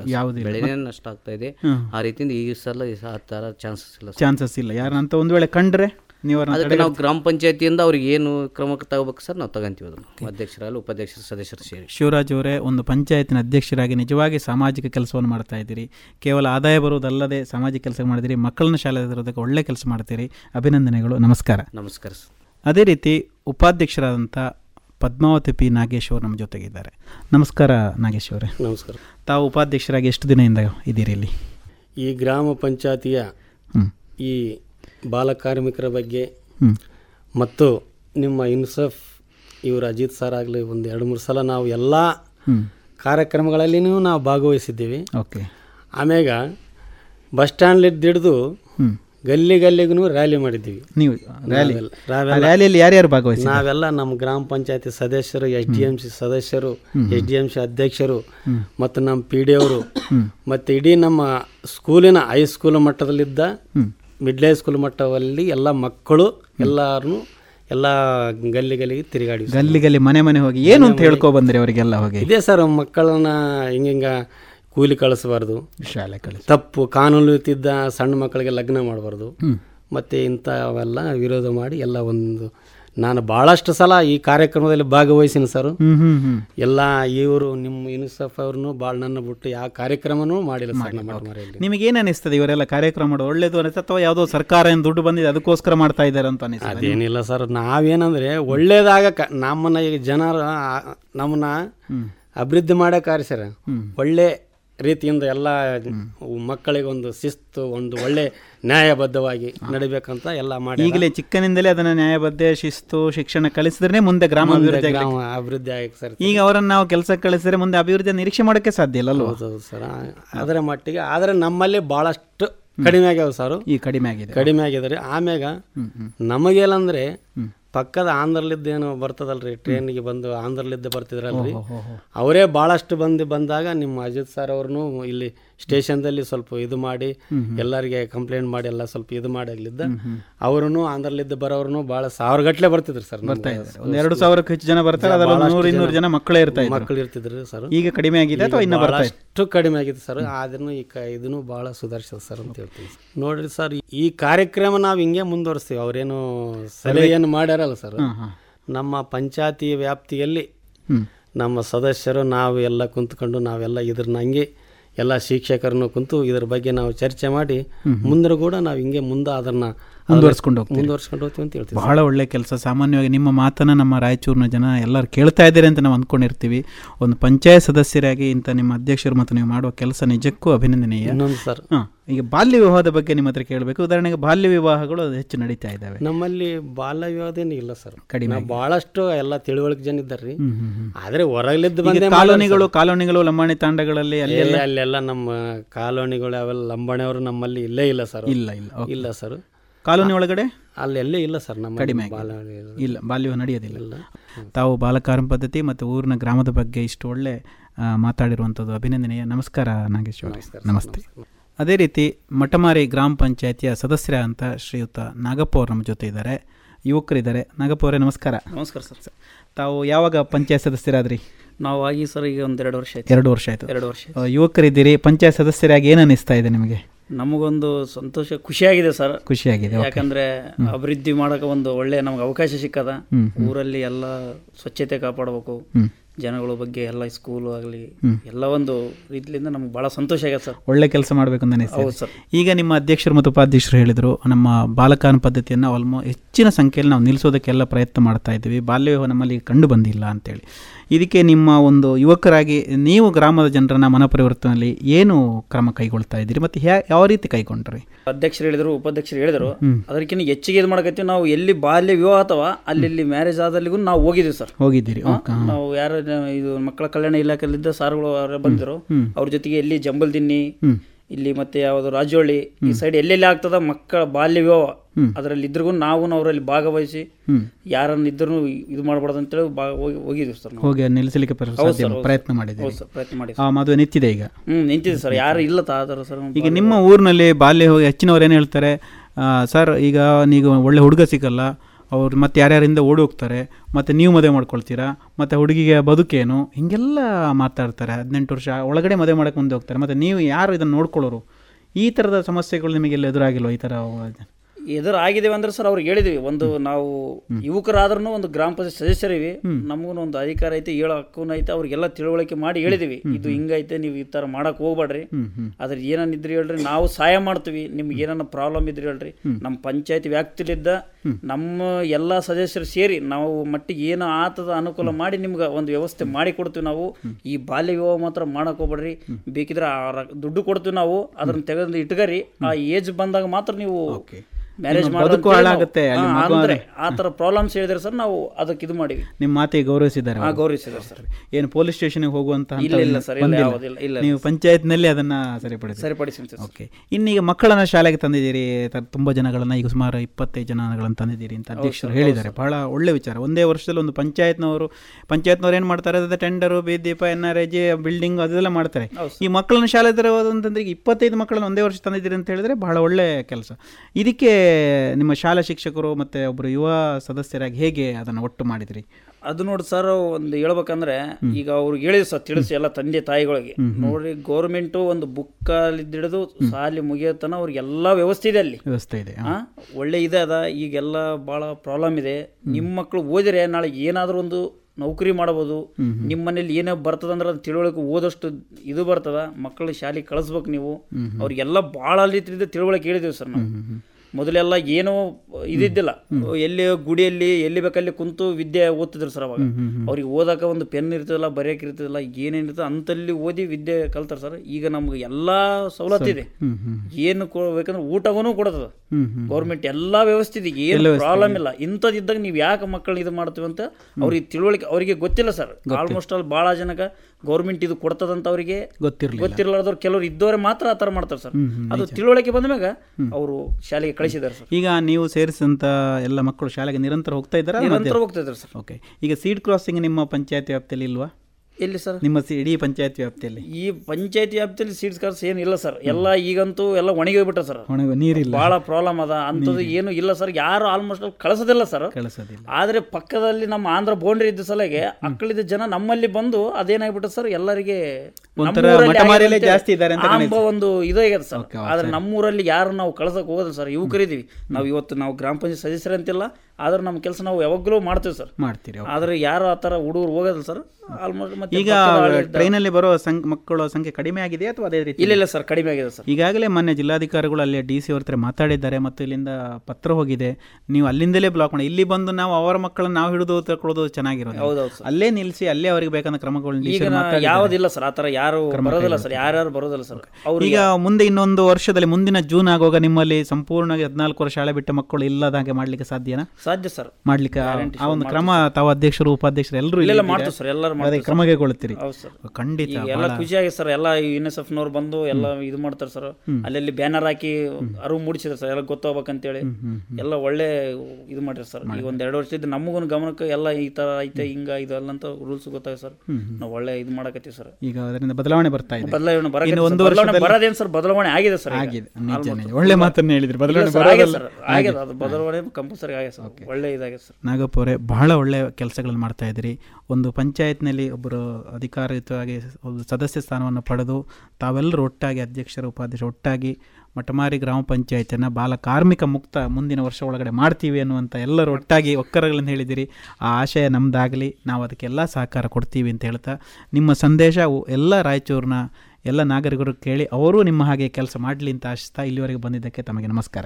ಯಾವುದೇ. ಬೆಳೆನೇ ನಷ್ಟ ಆಗ್ತಾ ಇದೆ. ಆ ರೀತಿಯಿಂದ ಈ ಸಲ ಆ ಥರ ಚಾನ್ಸಸ್ ಇಲ್ಲ ಚಾನ್ಸಸ್ ಇಲ್ಲ. ಯಾರಂತ ಒಂದು ವೇಳೆ ಕಂಡ್ರೆ ಅದಕ್ಕೆ ನಾವು ಗ್ರಾಮ ಪಂಚಾಯತಿಯಿಂದ ಅವ್ರಿಗೆ ಏನು ಕ್ರಮ ತಗೋಬೇಕು ಸರ್ ನಾವು ತಗೊಂತೀವಿ ಅದನ್ನು. ಅಧ್ಯಕ್ಷರಲ್ಲಿ ಉಪಾಧ್ಯಕ್ಷರ ಸದಸ್ಯರು ಸೇರಿ. ಶಿವರಾಜ್ ಅವರೇ ಒಂದು ಪಂಚಾಯತಿನ ಅಧ್ಯಕ್ಷರಾಗಿ ನಿಜವಾಗಿ ಸಾಮಾಜಿಕ ಕೆಲಸವನ್ನು ಮಾಡ್ತಾ ಇದ್ದೀರಿ. ಕೇವಲ ಆದಾಯ ಬರುವುದಲ್ಲದೆ ಸಾಮಾಜಿಕ ಕೆಲಸ ಮಾಡಿದಿರಿ ಮಕ್ಕಳನ್ನ ಶಾಲೆ ತರೋದಕ್ಕೆ ಒಳ್ಳೆ ಕೆಲಸ ಮಾಡ್ತೀರಿ. ಅಭಿನಂದನೆಗಳು ನಮಸ್ಕಾರ. ನಮಸ್ಕಾರ ಸರ್. ಅದೇ ರೀತಿ ಉಪಾಧ್ಯಕ್ಷರಾದಂಥ ಪದ್ಮಾವತಿ ಪಿ ನಾಗೇಶ್ ಅವರು ನಮ್ಮ ಜೊತೆಗಿದ್ದಾರೆ. ನಮಸ್ಕಾರ ನಾಗೇಶ್ ಅವರೇ. ನಮಸ್ಕಾರ. ತಾವು ಉಪಾಧ್ಯಕ್ಷರಾಗಿ ಎಷ್ಟು ದಿನದಿಂದ ಇದ್ದೀರಿ ಇಲ್ಲಿ? ಈ ಗ್ರಾಮ ಪಂಚಾಯತಿಯ ಈ ಬಾಲಕಾರ್ಮಿಕರ ಬಗ್ಗೆ ಮತ್ತು ನಿಮ್ಮ ಇನ್ಸಫ್ ಇವರು ಅಜಿತ್ ಸರ್ ಆಗಲಿ ಒಂದು ಎರಡು ಮೂರು ಸಲ ನಾವು ಎಲ್ಲ ಕಾರ್ಯಕ್ರಮಗಳಲ್ಲಿಯೂ ಕಾರ್ಯಕ್ರಮಗಳಲ್ಲಿನೂ ನಾವು ಭಾಗವಹಿಸಿದ್ದೀವಿ. ಓಕೆ. ಆಮ್ಯಾಗ ಬಸ್ ಸ್ಟ್ಯಾಂಡ್ಲಿದ್ದು ಹಿಡಿದು ಗಲ್ಲಿ ಗಲ್ಲಿಗೂ ರ್ಯಾಲಿ ಮಾಡಿದ್ದೀವಿ. ನೀವು ರ್ಯಾಲಿ. ರ್ಯಾಲಿಯಲ್ಲಿ ಯಾರ್ಯಾರು ಭಾಗವಹಿಸಿ ನಾವೆಲ್ಲ ನಮ್ಮ ಗ್ರಾಮ ಪಂಚಾಯತಿ ಸದಸ್ಯರು ಎಸ್ ಡಿ ಎಂ ಸಿ ಸದಸ್ಯರು ಎಸ್ ಡಿ ಎಂ ಸಿ ಅಧ್ಯಕ್ಷರು ಮತ್ತು ನಮ್ಮ ಪಿ ಡಿ ಅವರು ಮತ್ತು ಇಡೀ ನಮ್ಮ ಸ್ಕೂಲಿನ ಹೈಸ್ಕೂಲ್ ಮಟ್ಟದಲ್ಲಿದ್ದ ಮಿಡ್ಲ್ ಹೈಸ್ಕೂಲ್ ಮಟ್ಟದಲ್ಲಿ ಎಲ್ಲ ಮಕ್ಕಳು ಎಲ್ಲರೂ ಎಲ್ಲ ಗಲ್ಲಿ ಗಲ್ಲಿಗೆ ತಿರುಗಾಡಿ ಗಲ್ಲಿ ಗಲ್ಲಿ ಮನೆ ಮನೆ ಹೋಗಿ. ಏನು ಅಂತ ಹೇಳ್ಕೊ ಬಂದ್ರಿ ಅವರಿಗೆಲ್ಲ ಹೋಗಿ? ಇದೇ ಸರ್ ಮಕ್ಕಳನ್ನ ಹಿಂಗಿಂಗ ಕೂಲಿ ಕಳಿಸಬಾರ್ದು. ಶಾಲೆ ಕಳಿಸ. ತಪ್ಪು ಕಾನೂನು ತಿದ್ದ ಸಣ್ಣ ಮಕ್ಕಳಿಗೆ ಲಗ್ನ ಮಾಡಬಾರ್ದು. ಮತ್ತು ಇಂಥವೆಲ್ಲ ವಿರೋಧ ಮಾಡಿ ಎಲ್ಲ ಒಂದು ನಾನು ಭಾಳಷ್ಟು ಸಲ ಈ ಕಾರ್ಯಕ್ರಮದಲ್ಲಿ ಭಾಗವಹಿಸಿನಿ ಸರ್. ಎಲ್ಲ ಇವರು ನಿಮ್ಮ ಯುನಿಸೆಫ್ ಅವ್ರನ್ನು ಭಾಳ ನನ್ನ ಬಿಟ್ಟು ಯಾವ ಕಾರ್ಯಕ್ರಮನೂ ಮಾಡಿಲ್ಲ ಸರ್ ನಮ್ಮ ನಿಮಗೆ ಏನು ಅನಿಸ್ತದೆ ಇವರೆಲ್ಲ ಕಾರ್ಯಕ್ರಮ ಮಾಡೋದು ಒಳ್ಳೇದು ಅನಿಸ್ತದೆ ಅಥವಾ ಯಾವುದೋ ಸರ್ಕಾರ ಏನು ದುಡ್ಡು ಬಂದಿದೆ ಅದಕ್ಕೋಸ್ಕರ ಮಾಡ್ತಾ ಇದ್ದಾರೆ ಅಂತ ಅನಿಸ್ತದೆ ಅದೇನಿಲ್ಲ ಸರ್ ನಾವೇನಂದ್ರೆ ಒಳ್ಳೇದಾಗ ನಮ್ಮನ್ನ ಈಗ ಜನರು ನಮ್ಮನ್ನ ಅಭಿವೃದ್ಧಿ ಮಾಡೋ ಕಾರ್ಯ ಒಳ್ಳೆ ರೀತಿಯಿಂದ ಎಲ್ಲ ಮಕ್ಕಳಿಗೆ ಒಂದು ಶಿಸ್ತು ಒಂದು ಒಳ್ಳೆ ನ್ಯಾಯಬದ್ಧವಾಗಿ ನಡಿಬೇಕಂತ ಎಲ್ಲ ಮಾಡಿ ಈಗಲೇ ಚಿಕ್ಕನಿಂದಲೇ ಅದನ್ನ ನ್ಯಾಯಬದ್ಧ ಶಿಸ್ತು ಶಿಕ್ಷಣ ಕಲಿಸಿದ್ರೆ ಮುಂದೆ ಗ್ರಾಮ ಅಭಿವೃದ್ಧಿ ಆಗಕ್ಕೆ ಸರ್. ಈಗ ಅವರನ್ನು ನಾವು ಕೆಲಸಕ್ಕೆ ಕಳಿಸಿದ್ರೆ ಮುಂದೆ ಅಭಿವೃದ್ಧಿ ನಿರೀಕ್ಷೆ ಮಾಡೋಕ್ಕೆ ಸಾಧ್ಯ ಇಲ್ಲ ಸರ್. ಅದರ ಮಟ್ಟಿಗೆ ಆದರೆ ನಮ್ಮಲ್ಲಿ ಭಾಳಷ್ಟು ಕಡಿಮೆ ಆಗ್ಯಾವ ಸರ್. ಈ ಕಡಿಮೆ ಆಗಿದೆ. ಕಡಿಮೆ ಆಗಿದ್ದಾರೆ. ಆಮ್ಯಾಗ ನಮಗೇನಂದ್ರೆ ಪಕ್ಕದ ಆಂಧ್ರಲಿದ್ದ ಏನು ಬರ್ತದಲ್ರಿ ಟ್ರೈನಿಗೆ ಬಂದು ಆಂಧ್ರಲಿದ್ದ ಬರ್ತಿದ್ರಲ್ರಿ. ಅವರೇ ಭಾಳಷ್ಟು ಬಂದು ಬಂದಾಗ ನಿಮ್ಮ ಅಜಿತ್ ಸರ್ ಅವ್ರೂ ಇಲ್ಲಿ ಸ್ಟೇಷನ್ದಲ್ಲಿ ಸ್ವಲ್ಪ ಇದು ಮಾಡಿ ಎಲ್ಲರಿಗೆ ಕಂಪ್ಲೇಂಟ್ ಮಾಡಿ ಎಲ್ಲ ಸ್ವಲ್ಪ ಇದು ಮಾಡಲಿದ್ದ ಅವರೂ ಆಂಧ್ರಲಿದ್ದ ಬರೋರು ಭಾಳ ಸಾವಿರ ಗಟ್ಟಲೆ ಬರ್ತಿದ್ರು ಸರ್ ಒಂದು ಎರಡು ಸಾವಿರಕ್ಕೆ ಹೆಚ್ಚು ಜನ ಬರ್ತಾರೆ ಅದರಲ್ಲಿ ನೂರು ಇನ್ನೂರು ಜನ ಮಕ್ಕಳೇ ಇರ್ತಾರೆ ಇದ್ರು. ಮಕ್ಕಳು ಇರ್ತಿದ್ರು ಸರ್. ಈಗ ಕಡಿಮೆ ಆಗಿದೆ ಅಥವಾ ಇನ್ನೂ ಬರ್ತಾ ಭಾಳಷ್ಟು ಕಡಿಮೆ ಆಗಿದೆ ಸರ್. ಆದ್ರೂ ಈ ಕ ಇದನ್ನು ಭಾಳ ಸುಧಾರಿಸಿದೆ ಸರ್ ಅಂತ ಹೇಳ್ತೀವಿ ನೋಡ್ರಿ ಸರ್ ಈ ಕಾರ್ಯಕ್ರಮ ನಾವು ಹಿಂಗೆ ಮುಂದುವರಿಸ್ತೀವಿ. ಅವ್ರೇನು ಸಲಹೆಯನ್ನು ಮಾಡ್ಯಾರಲ್ಲ ಸರ್. ನಮ್ಮ ಪಂಚಾಯತಿ ವ್ಯಾಪ್ತಿಯಲ್ಲಿ ನಮ್ಮ ಸದಸ್ಯರು ನಾವು ಎಲ್ಲ ಕುಂತ್ಕೊಂಡು ನಾವೆಲ್ಲ ಇದ್ರನ್ನ ಹಂಗೆ ಎಲ್ಲ ಶಿಕ್ಷಕರನ್ನು ಕುಂತು ಇದ್ರ ಬಗ್ಗೆ ನಾವು ಚರ್ಚೆ ಮಾಡಿ ಮುಂದೆ ಕೂಡ ನಾವು ಹಿಂಗೆ ಮುಂದೆ ಅದನ್ನ ಮುಂದುವರ್ಸ್ಕೊಂಡು ಹೋಗ್ತೀವಿ ಮುಂದುವರ್ಸ್ಕೊಂಡು ಹೋಗ್ತೀವಿ ಅಂತ ಹೇಳ್ತೀವಿ ಬಹಳ ಒಳ್ಳೆ ಕೆಲಸ. ಸಾಮಾನ್ಯವಾಗಿ ನಿಮ್ಮ ಮಾತನ್ನು ನಮ್ಮ ರಾಯಚೂರಿನ ಜನ ಎಲ್ಲರೂ ಕೇಳ್ತಾ ಇದ್ದಾರೆ ಅಂತ ನಾವು ಅಂದ್ಕೊಂಡಿರ್ತೀವಿ. ಒಂದು ಪಂಚಾಯತ್ ಸದಸ್ಯರಾಗಿ ಇಂಥ ನಿಮ್ಮ ಅಧ್ಯಕ್ಷರು ಮತ್ತು ನೀವು ಮಾಡುವ ಕೆಲಸ ನಿಜಕ್ಕೂ ಅಭಿನಂದನೀಯ. ಇನ್ನೊಂದು ಸರ್. ಹಾಂ ಈಗ ಬಾಲ್ಯ ವಿವಾಹದ ಬಗ್ಗೆ ನಿಮ್ಮ ಹತ್ರ ಕೇಳಬೇಕು. ಉದಾಹರಣೆಗೆ ಬಾಲ್ಯ ವಿವಾಹಗಳು ಅದು ಹೆಚ್ಚು ನಡೀತಾ ಇದ್ದಾವೆ. ನಮ್ಮಲ್ಲಿ ಬಾಲ್ಯ ವಿವಾಹದೇನು ಇಲ್ಲ ಸರ್. ಕಡಿಮೆ ಬಹಳಷ್ಟು ಎಲ್ಲ ತಿಳುವಳಿಕೆ ಜನ ಇದ್ದಾರ್ರಿ ಆದ್ರೆ ಹೊರಗಲಿದ್ದು ಬಂದ ಕಾಲೋನಿಗಳು ಕಾಲೋನಿಗಳು ಲಂಬಾಣಿ ತಾಂಡಗಳಲ್ಲಿ ಅಲ್ಲೆಲ್ಲ ಅಲ್ಲೆಲ್ಲ ನಮ್ಮ ಕಾಲೋನಿಗಳು ಅವೆಲ್ಲ ಲಂಬಾಣಿಯವರು ನಮ್ಮಲ್ಲಿ ಇಲ್ಲೇ ಇಲ್ಲ ಸರ್. ಇಲ್ಲ ಇಲ್ಲ. ಇಲ್ಲ ಸರ್. ಕಾಲೋನಿ ಒಳಗಡೆ? ಅಲ್ಲೆಲ್ಲೇ ಇಲ್ಲ ಸರ್ ನಮ್ಮ ಕಡಿಮೆ ಇಲ್ಲ ಬಾಲ್ಯ ನಡೆಯೋದಿಲ್ಲ. ತಾವು ಬಾಲಕಾರಂ ಪದ್ಧತಿ ಮತ್ತು ಊರಿನ ಗ್ರಾಮದ ಬಗ್ಗೆ ಇಷ್ಟು ಒಳ್ಳೆ ಮಾತಾಡಿರುವಂಥದ್ದು ಅಭಿನಂದನೆಯ. ನಮಸ್ಕಾರ ನಾಗೇಶ್ ಅವರೇ. ನಮಸ್ತೆ. ಅದೇ ರೀತಿ ಮಠಮಾರಿ ಗ್ರಾಮ ಪಂಚಾಯತಿಯ ಸದಸ್ಯರ ಅಂತ ಶ್ರೀಯುತ ನಾಗಪ್ಪ ಅವರು ನಮ್ಮ ಜೊತೆ ಇದ್ದಾರೆ. ಯುವಕರಿದ್ದಾರೆ. ನಾಗಪ್ಪ ಅವರೇ ನಮಸ್ಕಾರ. ನಮಸ್ಕಾರ ಸರ್. ತಾವು ಯಾವಾಗ ಪಂಚಾಯತ್ ಸದಸ್ಯರಾದ್ರಿ? ನಾವು ಆಗಿ ಸರ್ ಈಗ ಒಂದು ಎರಡು ವರ್ಷ ಆಯ್ತು ಎರಡು ವರ್ಷ ಆಯ್ತು. ಎರಡು ವರ್ಷ. ಯುವಕರಿದ್ದೀರಿ ಪಂಚಾಯತ್ ಸದಸ್ಯರಾಗಿ ಏನು ಅನಿಸ್ತಾ ಇದೆ ನಿಮಗೆ? ನಮಗೊಂದು ಸಂತೋಷ ಖುಷಿಯಾಗಿದೆ ಸರ್. ಖುಷಿಯಾಗಿದೆ ಯಾಕಂದ್ರೆ ಅಭಿವೃದ್ಧಿ ಮಾಡಕ್ಕೆ ಒಂದು ಒಳ್ಳೆ ನಮ್ಗೆ ಅವಕಾಶ ಸಿಕ್ಕದ. ಊರಲ್ಲಿ ಎಲ್ಲ ಸ್ವಚ್ಛತೆ ಕಾಪಾಡಬೇಕು. ಜನಗಳ ಬಗ್ಗೆ ಎಲ್ಲ ಸ್ಕೂಲು ಆಗಲಿ ಎಲ್ಲ ಒಂದು ರೀತಿಯಿಂದ ನಮ್ಗೆ ಭಾಳ ಸಂತೋಷ ಆಗ್ಯದ ಸರ್. ಒಳ್ಳೆ ಕೆಲಸ ಮಾಡಬೇಕು ಅಂತ ಹೌದು ಸರ್. ಈಗ ನಿಮ್ಮ ಅಧ್ಯಕ್ಷರು ಮತ್ತು ಉಪಾಧ್ಯಕ್ಷರು ಹೇಳಿದರು ನಮ್ಮ ಬಾಲಕಾನ್ ಪದ್ಧತಿಯನ್ನು ಆಲ್ಮೋ ಹೆಚ್ಚಿನ ಸಂಖ್ಯೆಯಲ್ಲಿ ನಾವು ನಿಲ್ಲಿಸೋದಕ್ಕೆಲ್ಲ ಪ್ರಯತ್ನ ಮಾಡ್ತಾ ಇದ್ದೀವಿ. ಬಾಲ್ಯ ವಿವಾಹ ನಮ್ಮಲ್ಲಿ ಕಂಡು ಬಂದಿಲ್ಲ ಅಂತೇಳಿ. ಇದಕ್ಕೆ ನಿಮ್ಮ ಒಂದು ಯುವಕರಾಗಿ ನೀವು ಗ್ರಾಮದ ಜನರನ್ನ ಮನಪರಿವರ್ತನೆಯಲ್ಲಿ ಏನು ಕ್ರಮ ಕೈಗೊಳ್ತಾ ಇದ್ದೀರಿ? ಮತ್ತು ಯಾವ ರೀತಿ ಕೈಗೊಂಡ್ರಿ? ಅಧ್ಯಕ್ಷರು ಹೇಳಿದರು ಉಪಾಧ್ಯಕ್ಷರು ಹೇಳಿದರು. ಅದಕ್ಕಿಂತ ಹೆಚ್ಚಿಗೆ ಇದು ಮಾಡಕತ್ತೀವಿ. ನಾವು ಎಲ್ಲಿ ಬಾಲ್ಯ ವಿವಾಹ ಅಥವಾ ಅಲ್ಲಿ ಮ್ಯಾರೇಜ್ ಆದಲ್ಲಿಗೂ ನಾವು ಹೋಗಿದ್ದೀವಿ ಸರ್. ಹೋಗಿದ್ದೀರಿ. ನಾವು ಯಾರು ಇದು ಮಕ್ಕಳ ಕಲ್ಯಾಣ ಇಲಾಖೆಯಲ್ಲಿದ್ದ ಸಾರ್ಗಳು ಅವರ ಬಂದರು ಅವ್ರ ಜೊತೆಗೆ ಎಲ್ಲಿ ಜಂಬಲ್ ದಿನ್ನಿ ಇಲ್ಲಿ ಮತ್ತೆ ಯಾವುದು ರಾಜೋಳಿ ಈ ಸೈಡ್ ಎಲ್ಲೆಲ್ಲಿ ಆಗ್ತದ ಮಕ್ಕಳ ಬಾಲ್ಯ ವಿವಾಹ. ಅದರಲ್ಲಿ ಇದ್ರಿಗೂ ನಾವು ಅವರಲ್ಲಿ ಭಾಗವಹಿಸಿ ಯಾರನ್ನ ಇದ್ರು ಇದು ಮಾಡಬಾರ್ದು ಅಂತ ಹೇಳಿ ಹೋಗಿ ಹೋಗಿದ್ವಿ ಸರ್ ಹೋಗಿ ನಿಲ್ಲಿಸಲಿಕ್ಕೆ ಪ್ರಯತ್ನ ಮಾಡಿದ್ವಿ ಸರ್ ಪ್ರಯತ್ನ ಮಾಡಿ ಆ ಮದುವೆ ನಿಂತಿದೆ ಈಗ? ಹ್ಮ್ ನಿಂತಿದೆ ಸರ್. ಯಾರು ಇಲ್ಲ ತಾತರ ಸರ್. ಈಗ ನಿಮ್ಮ ಊರಿನಲ್ಲಿ ಬಾಲ್ಯ ಹೋಗಿ ಹೆಚ್ಚಿನವ್ರು ಏನು ಹೇಳ್ತಾರೆ? ಸರ್ ಈಗ ನೀವು ಒಳ್ಳೆ ಹುಡುಗ ಸಿಗಲ್ಲ ಅವ್ರು ಮತ್ತೆ ಯಾರ್ಯಾರಿಂದ ಓಡಿ ಹೋಗ್ತಾರೆ ಮತ್ತು ನೀವು ಮದುವೆ ಮಾಡ್ಕೊಳ್ತೀರಾ, ಮತ್ತು ಹುಡುಗಿಗೆ ಬದುಕೇನು ಹಿಂಗೆಲ್ಲ ಮಾತಾಡ್ತಾರೆ ಹದಿನೆಂಟು ವರ್ಷ, ಒಳಗಡೆ ಮದುವೆ ಮಾಡೋಕೆ ಮುಂದೆ ಹೋಗ್ತಾರೆ. ಮತ್ತು ನೀವು ಯಾರು ಇದನ್ನು ನೋಡ್ಕೊಳ್ಳೋರು? ಈ ಥರದ ಸಮಸ್ಯೆಗಳು ನಿಮಗೆಲ್ಲ ಎದುರಾಗಿಲ್ವ ಈ ಥರ ಎದುರು ಆಗಿದ್ದೇವೆ ಅಂದ್ರೆ ಸರ್ ಅವ್ರಿಗೆ ಹೇಳಿದ್ವಿ. ಒಂದು ನಾವು ಯುವಕರಾದ್ರೂ ಒಂದು ಗ್ರಾಮ ಪಂಚಾಯತ್ ಸದಸ್ಯರಿವಿ. ನಮಗೂ ಒಂದು ಅಧಿಕಾರ ಐತೆ ಹೇಳೋ ಹಕ್ಕೂ ಐತೆ ಅವ್ರಿಗೆಲ್ಲ ತಿಳುವಳಿಕೆ ಮಾಡಿ ಹೇಳಿದಿವಿ. ಇದು ಹಿಂಗೈತೆ ನೀವು ಈ ತರ ಮಾಡಕ್ ಹೋಗ್ಬೇಡ್ರಿ ಅದ್ರ ಏನನ್ನಿದ್ರಿ ಹೇಳ್ರಿ ನಾವು ಸಹಾಯ ಮಾಡ್ತೀವಿ. ನಿಮ್ಗೆ ಏನನ್ನ ಪ್ರಾಬ್ಲಮ್ ಇದ್ರಿ ಹೇಳ್ರಿ. ನಮ್ಮ ಪಂಚಾಯತ್ ವ್ಯಾಪ್ತಿಲಿದ್ದ ನಮ್ಮ ಎಲ್ಲಾ ಸದಸ್ಯರು ಸೇರಿ ನಾವು ಮಟ್ಟಿಗೆ ಏನು ಆತದ ಅನುಕೂಲ ಮಾಡಿ ನಿಮ್ಗೆ ಒಂದು ವ್ಯವಸ್ಥೆ ಮಾಡಿ ಕೊಡ್ತೀವಿ ನಾವು. ಈ ಬಾಲ್ಯ ವಿವಾಹ ಮಾತ್ರ ಮಾಡಕ್ ಹೋಗ್ಬೇಡ್ರಿ ಬೇಕಿದ್ರೆ ದುಡ್ಡು ಕೊಡ್ತೀವಿ ನಾವು. ಅದನ್ನ ತೆಗೆದು ಇಟ್ಕರಿ. ಆ ಏಜ್ ಬಂದಾಗ ಮಾತ್ರ ನೀವು ಮ್ಯಾರೇಜ್ ಮಾಡೋದಕ್ಕೂ ಹಾಳಾಗುತ್ತೆ, ಅಂದ್ರೆ ಆ ತರ ಪ್ರಾಬ್ಲಮ್ಸ್ ಹೇಳಿದ್ರೆ ಸರ್ ನಾವು ಅದಕ್ಕೆ ಇದು ಮಾಡಿವಿ. ನಿಮ್ಮ ಮಾತಿಗೆ ಗೌರವಿಸಿದ್ದಾರೆ ಹಾ. ಗೌರವಿಸಿದ್ದಾರೆ ಸರ್. ಏನು ಪೊಲೀಸ್ ಸ್ಟೇಷನ್ಗೆ ಹೋಗುವಂತ ಇಲ್ಲ ಇಲ್ಲ ಸರ್ ಇಲ್ಲ ಯಾವುದಿಲ್ಲ ಇಲ್ಲ ನೀವು ಪಂಚಾಯತ್ನಲ್ಲಿ ಅದನ್ನು ಸರಿಪಡಿಸಿ. ಸರಿಪಡಿಸಿ ಸರ್. ಓಕೆ ಇನ್ನೀಗ ಮಕ್ಕಳನ್ನ ಶಾಲೆಗೆ ತಂದಿದ್ದೀರಿ ತುಂಬಾ ಜನಗಳನ್ನ ಈಗ ಸುಮಾರು ಇಪ್ಪತ್ತೈದು ಜನಗಳನ್ನು ತಂದಿದ್ದೀರಿ ಅಂತ ಅಧ್ಯಕ್ಷರು ಹೇಳಿದ್ದಾರೆ. ಬಹಳ ಒಳ್ಳೆ ವಿಚಾರ. ಒಂದೇ ವರ್ಷದಲ್ಲಿ ಒಂದು ಪಂಚಾಯತ್ನವರು ಪಂಚಾಯತ್ನವ್ರು ಏನು ಮಾಡ್ತಾರೆ? ಅದೇ tender ಬೀದೀಪ N R I G building ಅದೆಲ್ಲ ಮಾಡ್ತಾರೆ. ಈ ಮಕ್ಕಳನ್ನ ಶಾಲೆ ತರೋದಂತಂದ್ರೆ ಈಗ ಇಪ್ಪತ್ತೈದು ಮಕ್ಕಳನ್ನ ಒಂದೇ ವರ್ಷ ತಂದಿದ್ದೀರಿ ಅಂತ ಹೇಳಿದ್ರೆ ಬಹಳ ಒಳ್ಳೆ ಕೆಲಸ. ಇದಕ್ಕೆ ನಿಮ್ಮ ಶಾಲಾ ಶಿಕ್ಷಕರು ಮತ್ತೆ ಒಬ್ಬರು ಯುವ ಸದಸ್ಯರಾಗಿ ಹೇಗೆ ಅದನ್ನು ಒಟ್ಟು ಮಾಡಿದ್ರಿ? ಅದು ನೋಡಿ ಸರ್ ಒಂದು ಹೇಳ್ಬೇಕಂದ್ರೆ ಈಗ ಅವ್ರಿಗೆ ಹೇಳಿದ್ರು ಸರ್ ತಿಳಿಸಿ ಎಲ್ಲ ತಂದೆ ತಾಯಿಗಳಿಗೆ. ನೋಡ್ರಿ ಗೌರ್ಮೆಂಟು ಒಂದು ಬುಕ್ಕಲ್ಲಿದ್ದು ಸಾಲಿ ಮುಗಿಯೋತನ ಅವ್ರಿಗೆ ಎಲ್ಲ ವ್ಯವಸ್ಥೆ ಇದೆ ಅಲ್ಲಿ. ವ್ಯವಸ್ಥೆ ಇದೆ ಒಳ್ಳೆ ಇದೆ ಅದ ಈಗೆಲ್ಲ ಭಾಳ ಪ್ರಾಬ್ಲಮ್ ಇದೆ. ನಿಮ್ಮ ಮಕ್ಕಳು ಓದಿದ್ರೆ ನಾಳೆ ಏನಾದರೂ ಒಂದು ನೌಕರಿ ಮಾಡಬಹುದು ನಿಮ್ಮ ಮನೇಲಿ ಏನೇ ಬರ್ತದ ಅಂದ್ರೆ ಅದು ತಿಳುವಳಿಕೆ ಓದಷ್ಟು ಇದು ಬರ್ತದ. ಮಕ್ಕಳು ಶಾಲೆಗೆ ಕಳಿಸ್ಬೇಕು ನೀವು. ಅವ್ರಿಗೆಲ್ಲ ಭಾಳ ರೀತಿಯಿಂದ ತಿಳುವಳಿಕೆ ಹೇಳಿದೀವಿ ಸರ್ ನಾವು. ಮೊದಲೆಲ್ಲ ಏನೋ ಇದಿದ್ದಿಲ್ಲ ಎಲ್ಲಿ ಗುಡಿಯಲ್ಲಿ ಎಲ್ಲಿ ಬೇಕಲ್ಲಿ ಕುಂತು ವಿದ್ಯೆ ಓದ್ತಿದ್ರು ಸರ್ ಅವಾಗ. ಅವ್ರಿಗೆ ಓದಾಕ ಒಂದು ಪೆನ್ ಇರ್ತದಿಲ್ಲ ಬರೆಯಕ್ಕೆ ಇರ್ತದಿಲ್ಲ ಏನೇನಿರ್ತದೆ ಅಂತಲ್ಲಿ ಓದಿ ವಿದ್ಯೆ ಕಲ್ತಾರ ಸರ್. ಈಗ ನಮ್ಗೆ ಎಲ್ಲಾ ಸವಲತ್ತು ಇದೆ. ಏನು ಬೇಕಂದ್ರೆ ಊಟವೂ ಕೊಡತದ. ಗೌರ್ಮೆಂಟ್ ಎಲ್ಲಾ ವ್ಯವಸ್ಥೆ ಇದೆ ಏನು ಪ್ರಾಬ್ಲಮ್ ಇಲ್ಲ. ಇಂಥದ್ದಿದ್ದಾಗ ನೀವು ಯಾಕೆ ಮಕ್ಕಳನ್ನ ಇದು ಮಾಡ್ತೀವಿ ಅಂತ ಅವ್ರಿಗೆ ತಿಳುವಳಿಕೆ ಅವರಿಗೆ ಗೊತ್ತಿಲ್ಲ ಸರ್. ಆಲ್ಮೋಸ್ಟ್ ಅಲ್ಲಿ ಭಾಳ ಜನಕ್ಕೆ ಗೌರ್ಮೆಂಟ್ ಇದು ಕೊಡ್ತದಂತ ಅವರಿಗೆ ಗೊತ್ತಿರಲಿಲ್ಲ. ಗೊತ್ತಿರಲಾರ್ದವ್ರು ಕೆಲವರು ಇದ್ದವರೇ ಮಾತ್ರ ಆ ಥರ ಮಾಡ್ತಾರೆ ಸರ್. ಅದು ತಿಳುವಳಿಕೆ ಬಂದ್ಮ್ಯಾಗ ಅವರು ಶಾಲೆಗೆ ಕಳಿಸಿದ್ದಾರೆ ಸರ್. ಈಗ ನೀವು ಸೇರಿಸಿದಂಥ ಎಲ್ಲ ಮಕ್ಕಳು ಶಾಲೆಗೆ ನಿರಂತರ ಹೋಗ್ತಾ ಇದ್ದಾರೆ? ನಿರಂತರ ಹೋಗ್ತಾ ಇದ್ದಾರೆ ಸರ್. ಓಕೆ ಈಗ ಸೀಡ್ ಕ್ರಾಸಿಂಗ್ ನಿಮ್ಮ ಪಂಚಾಯತ್ ವ್ಯಾಪ್ತಿಯಲ್ಲಿ ಇಲ್ವಾ? ಎಲ್ಲಿ ಸರ್? ನಿಮ್ಮ ಇಡೀ ಪಂಚಾಯತ್ ವ್ಯಾಪ್ತಿಯಲ್ಲಿ. ಈ ಪಂಚಾಯತ್ ವ್ಯಾಪ್ತಿಯಲ್ಲಿ ಸೀಡ್ಸ್ ಕಾರ್ಸ್ ಇಲ್ಲ ಸರ್. ಎಲ್ಲ ಈಗಂತೂ ಎಲ್ಲ ಒಣಗಿ ಹೋಗ್ಬಿಟ್ಟ ಸರ್. ನೀರಿಲ್ಲ. ಭಾಳ ಪ್ರಾಬ್ಲಮ್ ಅದ. ಅಂಥದ್ದು ಏನು ಇಲ್ಲ ಸರ್. ಯಾರು ಆಲ್ಮೋಸ್ಟ್ ಕಳಿಸೋದಿಲ್ಲ ಸರ್. ಕಳಿಸೋದಿಲ್ಲ. ಆದ್ರೆ ಪಕ್ಕದಲ್ಲಿ ನಮ್ಮ ಆಂಧ್ರ ಬೌಂಡ್ರಿ ಇದ್ದ ಸಲಗೆ ಅಕ್ಕಳಿದ ಜನ ನಮ್ಮಲ್ಲಿ ಬಂದು ಅದೇನಾಗ್ಬಿಟ್ಟು ಸರ್ ಎಲ್ಲರಿಗೆ ಜಾಸ್ತಿ ಇದ್ದಾರೆ ಅಂತ ಒಂದು ಇದಾಗಿದೆ ಸರ್? ಆದ್ರೆ ನಮ್ಮೂರಲ್ಲಿ ಯಾರು ನಾವು ಕಳ್ಸಕ್ ಹೋಗೋದಿಲ್ಲ ಸರ್? ಯುವಕರಿದೀವಿ ನಾವು ಇವತ್ತು ನಾವು ಗ್ರಾಮ ಪಂಚಾಯತ್ ಸದಸ್ಯರಂತಿಲ್ಲ ಆದ್ರೆ ನಮ್ಮ ಕೆಲಸ ನಾವು ಯಾವಾಗಲೂ ಮಾಡ್ತೇವೆ ಸರ್. ಮಾಡ್ತೀರಿ ಆದ್ರೆ ಯಾರು ಆ ಥರ ಹುಡುಗರು ಹೋಗೋದಿಲ್ಲ ಸರ್? ಆಲ್ಮೋಸ್ಟ್ ಈಗ ಟ್ರೈನಲ್ಲಿ ಬರೋ ಸಂಖ್ಯೆ ಮಕ್ಕಳ ಸಂಖ್ಯೆ ಕಡಿಮೆ ಆಗಿದೆ ಅಥವಾ ಅದೇ ರೀತಿ? ಇಲ್ಲ ಇಲ್ಲ ಸರ್ ಕಡಿಮೆ ಆಗಿದೆ ಸರ್. ಈಗಾಗಲೇ ಮೊನ್ನೆ ಜಿಲ್ಲಾಧಿಕಾರಿಗಳು ಅಲ್ಲಿ ಡಿ ಸಿ ಅವ್ರ ಹತ್ರ ಮಾತಾಡಿದ್ದಾರೆ ಮತ್ತು ಇಲ್ಲಿಂದ ಪತ್ರ ಹೋಗಿದೆ. ನೀವು ಅಲ್ಲಿಂದಲೇ ಬ್ಲಾಕ್ ಮಾಡಿ. ಇಲ್ಲಿ ಬಂದು ನಾವು ಅವರ ಮಕ್ಕಳನ್ನ ನಾವು ಹಿಡಿದು ತಕೊಳ್ಳೋದು ಚೆನ್ನಾಗಿರೋದು ಅಲ್ಲೇ ನಿಲ್ಲಿಸಿ ಅಲ್ಲೇ ಅವರಿಗೆ ಬೇಕಾದ ಕ್ರಮಗಳನ್ನ ಈಗ ಯಾವುದಿಲ್ಲ ಸರ್ ಆ ಥರ ಯಾರು ಬರೋದಿಲ್ಲ ಸರ್ ಯಾರ್ಯಾರು ಬರೋದಿಲ್ಲ ಸರ್. ಈಗ ಮುಂದೆ ಇನ್ನೊಂದು ವರ್ಷದಲ್ಲಿ ಮುಂದಿನ ಜೂನ್ ಆಗುವಾಗ ನಿಮ್ಮಲ್ಲಿ ಸಂಪೂರ್ಣವಾಗಿ ಹದಿನಾಲ್ಕು ವರ್ಷ ಶಾಲೆ ಬಿಟ್ಟ ಮಕ್ಕಳು ಇಲ್ಲದ ಹಾಗೆ ಮಾಡ್ಲಿಕ್ಕೆ ಸಾಧ್ಯನಾ? ಸಾಧ್ಯ ಸರ್. ಮಾಡ್ಲಿಕ್ಕೆ ಆ- ಒಂದು ಕ್ರಮ ತಾವು ಅಧ್ಯಕ್ಷರು ಉಪಾಧ್ಯಕ್ಷರು ಎಲ್ಲರೂ ಇಲ್ಲೆಲ್ಲ ಮಾಡ್ತೀವಿ ಸರ್ ಎಲ್ಲರೂ ಕ್ರಮ ಕೈಗೊಳ್ಳುತ್ತೀರಿ. ಖಂಡಿತ ಎಲ್ಲ ಖುಷಿಯಾಗಿ ಸರ್ ಎಲ್ಲ ಇಎನ್ಎಸ್ಎಫ್ ನವರು ಬಂದು ಎಲ್ಲ ಇದು ಮಾಡ್ತಾರೆ ಸರ್. ಅಲ್ಲಿ ಬ್ಯಾನರ್ ಹಾಕಿ ಅರಿವು ಮೂಡಿಸಿದ್ರು ಸರ್ ಎಲ್ಲ ಗೊತ್ತಾಗ್ಬೇಕಂತೇಳಿ. ಎಲ್ಲ ಒಳ್ಳೆ ಇದು ಮಾಡಿರಿ ಸರ್. ಈಗ ಒಂದ್ ಎರಡು ವರ್ಷದಿಂದ ನಮಗೂ ಗಮನಕ್ಕೆ ಎಲ್ಲ ಈ ತರ ಐತೆ ಹಿಂಗ ಇದು ಅಲ್ಲಂತ ರೂಲ್ಸ್ ಗೊತ್ತಾಗ ಸರ್. ನಾವು ಒಳ್ಳೆ ಇದು ಮಾಡಕತ್ತೀವಿ ಸರ್. ಈಗ ಅದರಿಂದ ಬದಲಾವಣೆ ಬರ್ತಾ ಇದೆ. ಬದಲಾವಣೆ ಒಂದು ಬರೋದೇನು ಸರ್ ಬದಲಾವಣೆ ಆಗಿದೆ ಸರ್ ಆಗಿದೆ ನಿಜ ನಿಜ ಒಳ್ಳೆ ಮಾತನ್ನ ಹೇಳಿದ್ರಿ ಬದಲಾವಣೆ ಬರೋದಲ್ಲ. ಆಗಿದೆ ಅದು ಬದಲಾವಣೆ ಕಂಪಲ್ಸರಿ ಆಗಿದೆ ಸರ್ ಒಳ್ಳೆ ಇದಾಗಿದೆ ಸರ್. ನಾಗಪುರ ಬಹಳ ಒಳ್ಳೆಯ ಕೆಲಸಗಳನ್ನು ಮಾಡ್ತಾ ಇದ್ರಿ ಒಂದು ಪಂಚಾಯತ್ನಲ್ಲಿ ಒಬ್ಬರು ಅಧಿಕಾರಯುತವಾಗಿ ಒಂದು ಸದಸ್ಯ ಸ್ಥಾನವನ್ನು ಪಡೆದು ತಾವೆಲ್ಲರೂ ಒಟ್ಟಾಗಿ ಅಧ್ಯಕ್ಷರು ಉಪಾಧ್ಯಕ್ಷರು ಒಟ್ಟಾಗಿ ಮಠಮಾರಿ ಗ್ರಾಮ ಪಂಚಾಯತಿಯನ್ನು ಬಾಲ ಕಾರ್ಮಿಕ ಮುಕ್ತ ಮುಂದಿನ ವರ್ಷ ಒಳಗಡೆ ಮಾಡ್ತೀವಿ ಅನ್ನುವಂಥ ಎಲ್ಲರೂ ಒಟ್ಟಾಗಿ ಒಕ್ಕರಗಳನ್ನು ಹೇಳಿದಿರಿ. ಆ ಆಶಯ ನಮ್ಮದಾಗಲಿ ನಾವು ಅದಕ್ಕೆಲ್ಲ ಸಹಕಾರ ಕೊಡ್ತೀವಿ ಅಂತ ಹೇಳ್ತಾ ನಿಮ್ಮ ಸಂದೇಶ ಎಲ್ಲ ರಾಯಚೂರಿನ ಎಲ್ಲ ನಾಗರಿಕರು ಕೇಳಿ ಅವರೂ ನಿಮ್ಮ ಹಾಗೆ ಕೆಲಸ ಮಾಡಲಿ ಅಂತ ಆಶಿಸ್ತಾ ಇಲ್ಲಿವರೆಗೆ ಬಂದಿದ್ದಕ್ಕೆ ತಮಗೆ ನಮಸ್ಕಾರ.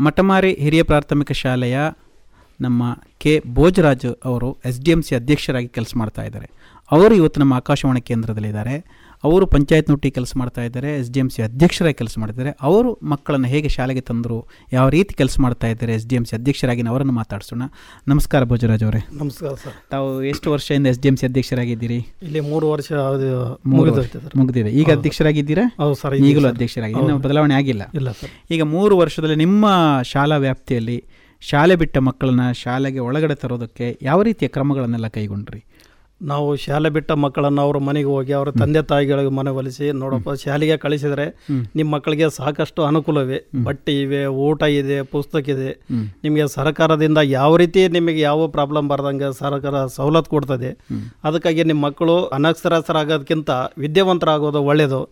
ಮಟಮಾರಿ ಹಿರಿಯ ಪ್ರಾಥಮಿಕ ಶಾಲೆಯ ನಮ್ಮ ಕೆ. ಭೋಜರಾಜು ಅವರು ಎಸ್ ಡಿ ಎಂ ಸಿ ಅಧ್ಯಕ್ಷರಾಗಿ ಕೆಲಸ ಮಾಡ್ತಾ ಇದ್ದಾರೆ. ಅವರು ಇವತ್ತು ನಮ್ಮ ಆಕಾಶವಾಣಿ ಕೇಂದ್ರದಲ್ಲಿದ್ದಾರೆ. ಅವರು ಪಂಚಾಯತ್ ನೋಟಿ ಕೆಲಸ ಮಾಡ್ತಾ ಇದ್ದಾರೆ ಎಸ್ ಡಿ ಎಂ ಸಿ ಅಧ್ಯಕ್ಷರಾಗಿ ಕೆಲಸ ಮಾಡ್ತಿದ್ದಾರೆ ಅವರು ಮಕ್ಕಳನ್ನು ಹೇಗೆ ಶಾಲೆಗೆ ತಂದರು ಯಾವ ರೀತಿ ಕೆಲಸ ಮಾಡ್ತಾ ಇದ್ದಾರೆ ಎಸ್ ಡಿ ಎಂ ಸಿ ಅಧ್ಯಕ್ಷರಾಗಿ ಅವರನ್ನು ಮಾತಾಡಿಸೋಣ. ನಮಸ್ಕಾರ ಭೋಜರಾಜ್ ಅವರೇ. ನಮಸ್ಕಾರ ಸರ್. ತಾವು ಎಷ್ಟು ವರ್ಷದಿಂದ ಎಸ್ ಡಿ ಎಂ ಸಿ ಅಧ್ಯಕ್ಷರಾಗಿದ್ದೀರಿ? ಇಲ್ಲಿ ಮೂರು ವರ್ಷ ಮುಗಿದಿದೆ. ಈಗ ಅಧ್ಯಕ್ಷರಾಗಿದ್ದೀರಾ? ಈಗಲೂ ಅಧ್ಯಕ್ಷರಾಗಿ. ಇನ್ನೂ ಬದಲಾವಣೆ ಆಗಿಲ್ಲ. ಇಲ್ಲ ಈಗ ಮೂರು ವರ್ಷದಲ್ಲಿ ನಿಮ್ಮ ಶಾಲಾ ವ್ಯಾಪ್ತಿಯಲ್ಲಿ ಶಾಲೆ ಬಿಟ್ಟ ಮಕ್ಕಳನ್ನ ಶಾಲೆಗೆ ಒಳಗಡೆ ತರೋದಕ್ಕೆ ಯಾವ ರೀತಿಯ ಕ್ರಮಗಳನ್ನೆಲ್ಲ ಕೈಗೊಂಡ್ರಿ? ನಾವು ಶಾಲೆ ಬಿಟ್ಟ ಮಕ್ಕಳನ್ನು ಅವ್ರ ಮನೆಗೆ ಹೋಗಿ ಅವರ ತಂದೆ ತಾಯಿಗಳಿಗೆ ಮನವೊಲಿಸಿ ನೋಡಪ್ಪ ಶಾಲೆಗೆ ಕಳಿಸಿದರೆ ನಿಮ್ಮ ಮಕ್ಕಳಿಗೆ ಸಾಕಷ್ಟು ಅನುಕೂಲವೇ? ಬಟ್ಟೆ ಇವೆ ಊಟ ಇದೆ ಪುಸ್ತಕ ಇದೆ ನಿಮಗೆ ಸರ್ಕಾರದಿಂದ ಯಾವ ರೀತಿ ನಿಮಗೆ ಯಾವ ಪ್ರಾಬ್ಲಮ್ ಬರದಂಗೆ ಸರ್ಕಾರ ಸವಲತ್ತು ಕೊಡ್ತದೆ? ಅದಕ್ಕಾಗಿ ನಿಮ್ಮ ಮಕ್ಕಳು ಅನಕ್ಷರಸ್ಥರಾಗೋದಕ್ಕಿಂತ ವಿದ್ಯಾವಂತರಾಗೋದು ಒಳ್ಳೆಯದು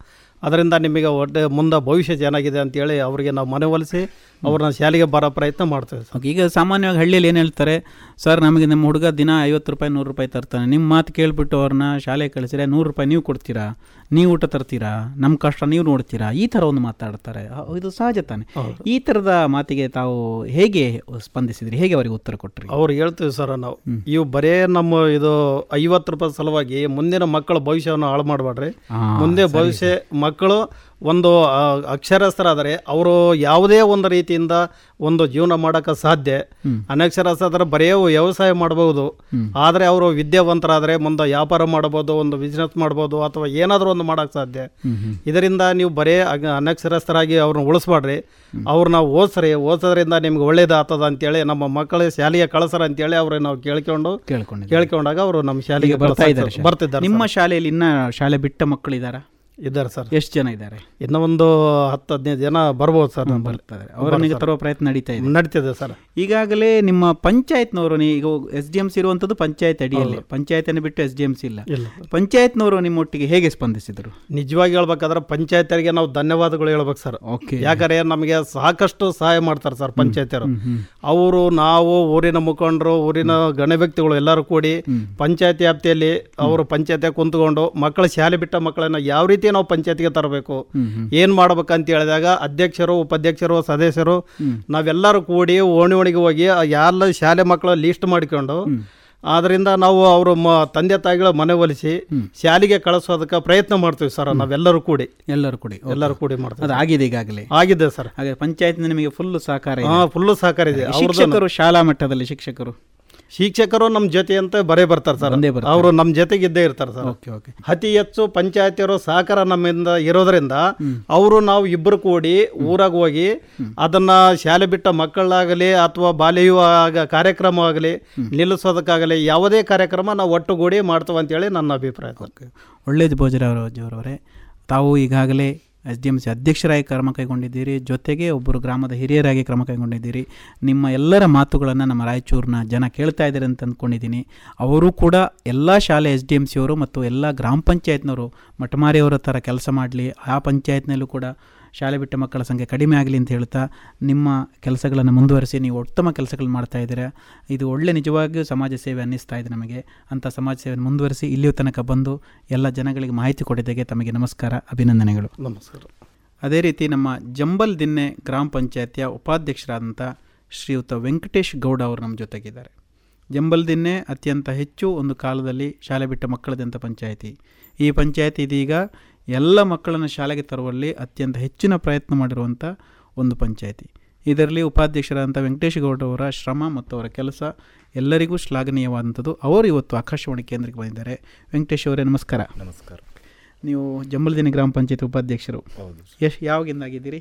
ಅದರಿಂದ ನಿಮಗೆ ಒಟ್ಟೆ ಮುಂದೆ ಭವಿಷ್ಯ ಚೆನ್ನಾಗಿದೆ ಅಂತೇಳಿ ಅವರಿಗೆ ನಾವು ಮನವೊಲಿಸಿ ಅವ್ರನ್ನ ಶಾಲೆಗೆ ಬರೋ ಪ್ರಯತ್ನ ಮಾಡ್ತೇವೆ ಸರ್. ಈಗ ಸಾಮಾನ್ಯವಾಗಿ ಹಳ್ಳಿಯಲ್ಲಿ ಏನು ಹೇಳ್ತಾರೆ, ಸರ್, ನಮಗೆ ನಮ್ಮ ಹುಡುಗ ದಿನ ಐವತ್ತು ರೂಪಾಯಿ, ನೂರು ರೂಪಾಯಿ ತರ್ತಾನೆ. ನಿಮ್ಮ ಮಾತು ಕೇಳಿಬಿಟ್ಟು ಅವ್ರನ್ನ ಶಾಲೆಗೆ ಕಳಿಸಿದ್ರೆ ನೂರು ರೂಪಾಯಿ ನೀವು ಕೊಡ್ತೀರಾ? ನೀವು ಊಟ ತರ್ತೀರಾ? ನಮ್ಮ ಕಷ್ಟ ನೀವು ನೋಡ್ತೀರಾ? ಈ ಥರ ಒಂದು ಮಾತಾಡ್ತಾರೆ. ಇದು ಸಹಜ ತಾನೆ. ಈ ಥರದ ಮಾತಿಗೆ ತಾವು ಹೇಗೆ ಸ್ಪಂದಿಸಿದ್ರಿ? ಹೇಗೆ ಅವರಿಗೆ ಉತ್ತರ ಕೊಟ್ರಿ? ಅವ್ರು ಹೇಳ್ತೀವಿ ಸರ್ ನಾವು. ಇವು ಬರೇ ನಮ್ಮ ಇದು ಐವತ್ತು ರೂಪಾಯಿ ಸಲುವಾಗಿ ಮುಂದಿನ ಮಕ್ಕಳ ಭವಿಷ್ಯವನ್ನು ಹಾಳು ಮಾಡಬೇಡ್ರಿ ಮುಂದೆ ಭವಿಷ್ಯ ಮಕ್ಕಳು ಒಂದು ಅಕ್ಷರಸ್ಥರಾದರೆ ಅವರು ಯಾವುದೇ ಒಂದು ರೀತಿಯಿಂದ ಒಂದು ಜೀವನ ಮಾಡೋಕ್ಕೆ ಸಾಧ್ಯ. ಅನಕ್ಷರಸ್ಥರಾದರೆ ಬರೇ ವ್ಯವಸಾಯ ಮಾಡಬಹುದು. ಆದರೆ ಅವರು ವಿದ್ಯಾವಂತರಾದರೆ ಮುಂದೆ ವ್ಯಾಪಾರ ಮಾಡ್ಬೋದು ಒಂದು ಬಿಸ್ನೆಸ್ ಮಾಡ್ಬೋದು ಅಥವಾ ಏನಾದರೂ ಒಂದು ಮಾಡೋಕ್ಕೆ ಸಾಧ್ಯ. ಇದರಿಂದ ನೀವು ಬರೇ ಅನಕ್ಷರಸ್ಥರಾಗಿ ಅವ್ರನ್ನ ಉಳಿಸ್ಬಾಡ್ರಿ. ಅವ್ರನ್ನ ಓದಿಸ್ರಿ. ಓದಿಸೋದ್ರಿಂದ ನಿಮ್ಗೆ ಒಳ್ಳೇದಾಗ್ತದ ಅಂತೇಳಿ ನಮ್ಮ ಮಕ್ಕಳ ಶಾಲೆಗೆ ಕಳಿಸ್ರ ಅಂತೇಳಿ ಅವ್ರನ್ನ ನಾವು ಕೇಳ್ಕೊಂಡು ಕೇಳ್ಕೊಂಡು ಕೇಳ್ಕೊಂಡಾಗ ಅವರು ನಮ್ಮ ಶಾಲೆಗೆ ಬರ್ತಾ ಇದ್ದಾರೆ ಬರ್ತಿದ್ದಾರೆ ನಿಮ್ಮ ಶಾಲೆಯಲ್ಲಿ ಇನ್ನ ಶಾಲೆ ಬಿಟ್ಟ ಮಕ್ಕಳು ಇದ್ದಾರಾ ಸರ್. ಎಷ್ಟು ಜನ ಇದ್ದಾರೆ? ಇನ್ನೂ ಒಂದು ಹತ್ತು ಹದಿನೈದು ಜನ ಬರ್ಬೋದು ಸರ್. ಬರ್ತಾರೆ. ಅವರನ್ನು ತರುವ ಪ್ರಯತ್ನ ನಡೀತಾ ಇದೆ. ನಡೀತದೆ ಸರ್. ಈಗಾಗಲೇ ನಿಮ್ಮ ಪಂಚಾಯತ್ನವರು ಈಗ ಎಸ್ ಡಿ ಎಂ ಸಿ ಇರುವಂಥದ್ದು ಪಂಚಾಯತ್ ಅಡಿಯಲ್ಲಿ. ಪಂಚಾಯತನ್ನು ಬಿಟ್ಟು ಎಸ್ ಡಿ ಎಂ ಸಿ ಇಲ್ಲ. ಪಂಚಾಯತ್ನವರು ನಿಮ್ಮ ಒಟ್ಟಿಗೆ ಹೇಗೆ ಸ್ಪಂದಿಸಿದರು? ನಿಜವಾಗಿ ಹೇಳ್ಬೇಕಾದ್ರೆ ಪಂಚಾಯತರಿಗೆ ನಾವು ಧನ್ಯವಾದಗಳು ಹೇಳ್ಬೇಕು ಸರ್. ಓಕೆ. ಯಾಕಂದ್ರೆ ನಮಗೆ ಸಾಕಷ್ಟು ಸಹಾಯ ಮಾಡ್ತಾರೆ ಸರ್ ಪಂಚಾಯತರು ಅವರು ನಾವು ಊರಿನ ಮುಖಂಡರು ಊರಿನ ಗಣ್ಯ ವ್ಯಕ್ತಿಗಳು ಎಲ್ಲರೂ ಕೂಡಿ ಪಂಚಾಯತಿ ವ್ಯಾಪ್ತಿಯಲ್ಲಿ ಅವರು ಪಂಚಾಯತಿಯಾಗ ಕುಂತ್ಕೊಂಡು ಮಕ್ಕಳ ಶಾಲೆ ಬಿಟ್ಟ ಮಕ್ಕಳನ್ನ ಯಾವ ರೀತಿ ನಾವು ಪಂಚಾಯತ್ಗೆ ತರಬೇಕು. ಏನ್ ಮಾಡ್ಬೇಕಂತ ಹೇಳಿದಾಗ ಅಧ್ಯಕ್ಷರು ಉಪಾಧ್ಯಕ್ಷರು ಸದಸ್ಯರು ನಾವೆಲ್ಲರೂ ಕೂಡಿ ಓಣಿ ಓಣಿಗೆ ಹೋಗಿ ಎಲ್ಲ ಶಾಲೆ ಮಕ್ಕಳ ಲೀಸ್ಟ್ ಮಾಡಿಕೊಂಡು ಆದ್ರಿಂದ ನಾವು ಅವರ ಮ ತಂದೆ ತಾಯಿಗಳ ಮನೆ ಒಲಿಸಿ ಶಾಲೆಗೆ ಕಳಿಸೋದಕ್ಕೆ ಪ್ರಯತ್ನ ಮಾಡ್ತೀವಿ ಸರ್ ನಾವೆಲ್ಲರೂ ಕೂಡಿ. ಎಲ್ಲರೂ ಕೂಡಿ. ಎಲ್ಲರೂ ಕೂಡಿ ಮಾಡ್ತೀವಿ. ಅದು ಆಗಿದೆ ಈಗಾಗಲೇ. ಆಗಿದೆ ಸರ್. ಹಾಗೆ ಪಂಚಾಯತ್ ನಿಮಗೆ ಫುಲ್ ಸಹಕಾರ. ಹಾ ಫುಲ್ಲು ಸಹಕಾರ ಇದೆ. ಶಿಕ್ಷಕರು ಶಾಲಾ ಮಟ್ಟದಲ್ಲಿ ಶಿಕ್ಷಕರು. ಶಿಕ್ಷಕರು ನಮ್ಮ ಜೊತೆ ಅಂತ ಬರೇ ಬರ್ತಾರೆ ಸರ್. ಅವರು ನಮ್ಮ ಜೊತೆಗೆ ಇದ್ದೇ ಇರ್ತಾರೆ ಸರ್. Okay okay. ಅತಿ ಹೆಚ್ಚು ಪಂಚಾಯತಿಯವರು ಸಹಕಾರ ನಮ್ಮಿಂದ ಇರೋದ್ರಿಂದ ಅವರು ನಾವು ಇಬ್ಬರು ಕೂಡಿ ಊರಾಗ ಹೋಗಿ ಅದನ್ನ ಶಾಲೆ ಬಿಟ್ಟ ಮಕ್ಕಳಾಗಲಿ ಅಥವಾ ಬಾಲ್ಯ ಕಾರ್ಯಕ್ರಮ ಆಗಲಿ ನಿಲ್ಲಿಸೋದಕ್ಕಾಗಲಿ ಯಾವುದೇ ಕಾರ್ಯಕ್ರಮ ನಾವು ಒಟ್ಟುಗೂಡಿ ಮಾಡ್ತೇವೆ ಅಂತೇಳಿ ನನ್ನ ಅಭಿಪ್ರಾಯ ಒಳ್ಳೇದು ಜೋರವರೇ. ತಾವು ಈಗಾಗಲೇ ಎಸ್ ಡಿ ಎಂ ಸಿ ಅಧ್ಯಕ್ಷರಾಗಿ ಕ್ರಮ ಕೈಗೊಂಡಿದ್ದೀರಿ, ಜೊತೆಗೆ ಒಬ್ಬರು ಗ್ರಾಮದ ಹಿರಿಯರಾಗಿ ಕ್ರಮ ಕೈಗೊಂಡಿದ್ದೀರಿ. ನಿಮ್ಮ ಎಲ್ಲರ ಮಾತುಗಳನ್ನು ನಮ್ಮ ರಾಯಚೂರಿನ ಜನ ಕೇಳ್ತಾ ಇದ್ದಾರೆ ಅಂತ ಅಂದ್ಕೊಂಡಿದ್ದೀನಿ ಅವರು ಕೂಡ ಎಲ್ಲ ಶಾಲೆ ಎಸ್ ಡಿ ಎಂ ಸಿಯವರು ಮತ್ತು ಎಲ್ಲ ಗ್ರಾಮ ಪಂಚಾಯತ್ನವರು ಮಠಮಾರಿಯವರ ಥರ ಕೆಲಸ ಮಾಡಲಿ, ಆ ಪಂಚಾಯತ್ನಲ್ಲೂ ಕೂಡ ಶಾಲೆ ಬಿಟ್ಟ ಮಕ್ಕಳ ಸಂಖ್ಯೆ ಕಡಿಮೆ ಆಗಲಿ ಅಂತ ಹೇಳ್ತಾ ನಿಮ್ಮ ಕೆಲಸಗಳನ್ನು ಮುಂದುವರಿಸಿ ನೀವು ಉತ್ತಮ ಕೆಲಸಗಳನ್ನು ಮಾಡ್ತಾ ಇದ್ದೀರಾ ಇದು ಒಳ್ಳೆ ನಿಜವಾಗಿಯೂ ಸಮಾಜ ಸೇವೆ ಅನ್ನಿಸ್ತಾ ಇದೆ ನಮಗೆ. ಅಂಥ ಸಮಾಜ ಸೇವೆಯನ್ನು ಮುಂದುವರಿಸಿ ಇಲ್ಲಿಯೂ ತನಕ ಬಂದು ಎಲ್ಲ ಜನಗಳಿಗೆ ಮಾಹಿತಿ ಕೊಟ್ಟಿದ್ದಕ್ಕೆ ತಮಗೆ ನಮಸ್ಕಾರ ಅಭಿನಂದನೆಗಳು. ನಮಸ್ಕಾರ. ಅದೇ ರೀತಿ ನಮ್ಮ ಜಂಬಲ್ ದಿನ್ನೆ ಗ್ರಾಮ ಪಂಚಾಯತಿಯ ಉಪಾಧ್ಯಕ್ಷರಾದಂಥ ಶ್ರೀಯುತ ವೆಂಕಟೇಶ್ ಗೌಡ ಅವರು ನಮ್ಮ ಜೊತೆಗಿದ್ದಾರೆ. ಜಂಬಲ್ ದಿನ್ನೆ ಅತ್ಯಂತ ಹೆಚ್ಚು ಒಂದು ಕಾಲದಲ್ಲಿ ಶಾಲೆ ಬಿಟ್ಟ ಮಕ್ಕಳದಂಥ ಪಂಚಾಯಿತಿ. ಈ ಪಂಚಾಯತಿ ಇದೀಗ ಎಲ್ಲ ಮಕ್ಕಳನ್ನು ಶಾಲೆಗೆ ತರುವಲ್ಲಿ ಅತ್ಯಂತ ಹೆಚ್ಚಿನ ಪ್ರಯತ್ನ ಮಾಡಿರುವಂಥ ಒಂದು ಪಂಚಾಯಿತಿ. ಇದರಲ್ಲಿ ಉಪಾಧ್ಯಕ್ಷರಾದಂಥ ವೆಂಕಟೇಶ್ ಗೌಡವರ ಶ್ರಮ ಮತ್ತು ಅವರ ಕೆಲಸ ಎಲ್ಲರಿಗೂ ಶ್ಲಾಘನೀಯವಾದಂಥದ್ದು. ಅವರು ಇವತ್ತು ಆಕಾಶವಾಣಿ ಕೇಂದ್ರಕ್ಕೆ ಬಂದಿದ್ದಾರೆ. ವೆಂಕಟೇಶ್ ಅವರೇ ನಮಸ್ಕಾರ. ನಮಸ್ಕಾರ. ನೀವು ಜಂಬಲ್ದಿನಿ ಗ್ರಾಮ ಪಂಚಾಯತ್ ಉಪಾಧ್ಯಕ್ಷರು. ಹೌದು ಎಷ್ಟು ಯಾವಾಗಿಂದ ಆಗಿದ್ದೀರಿ?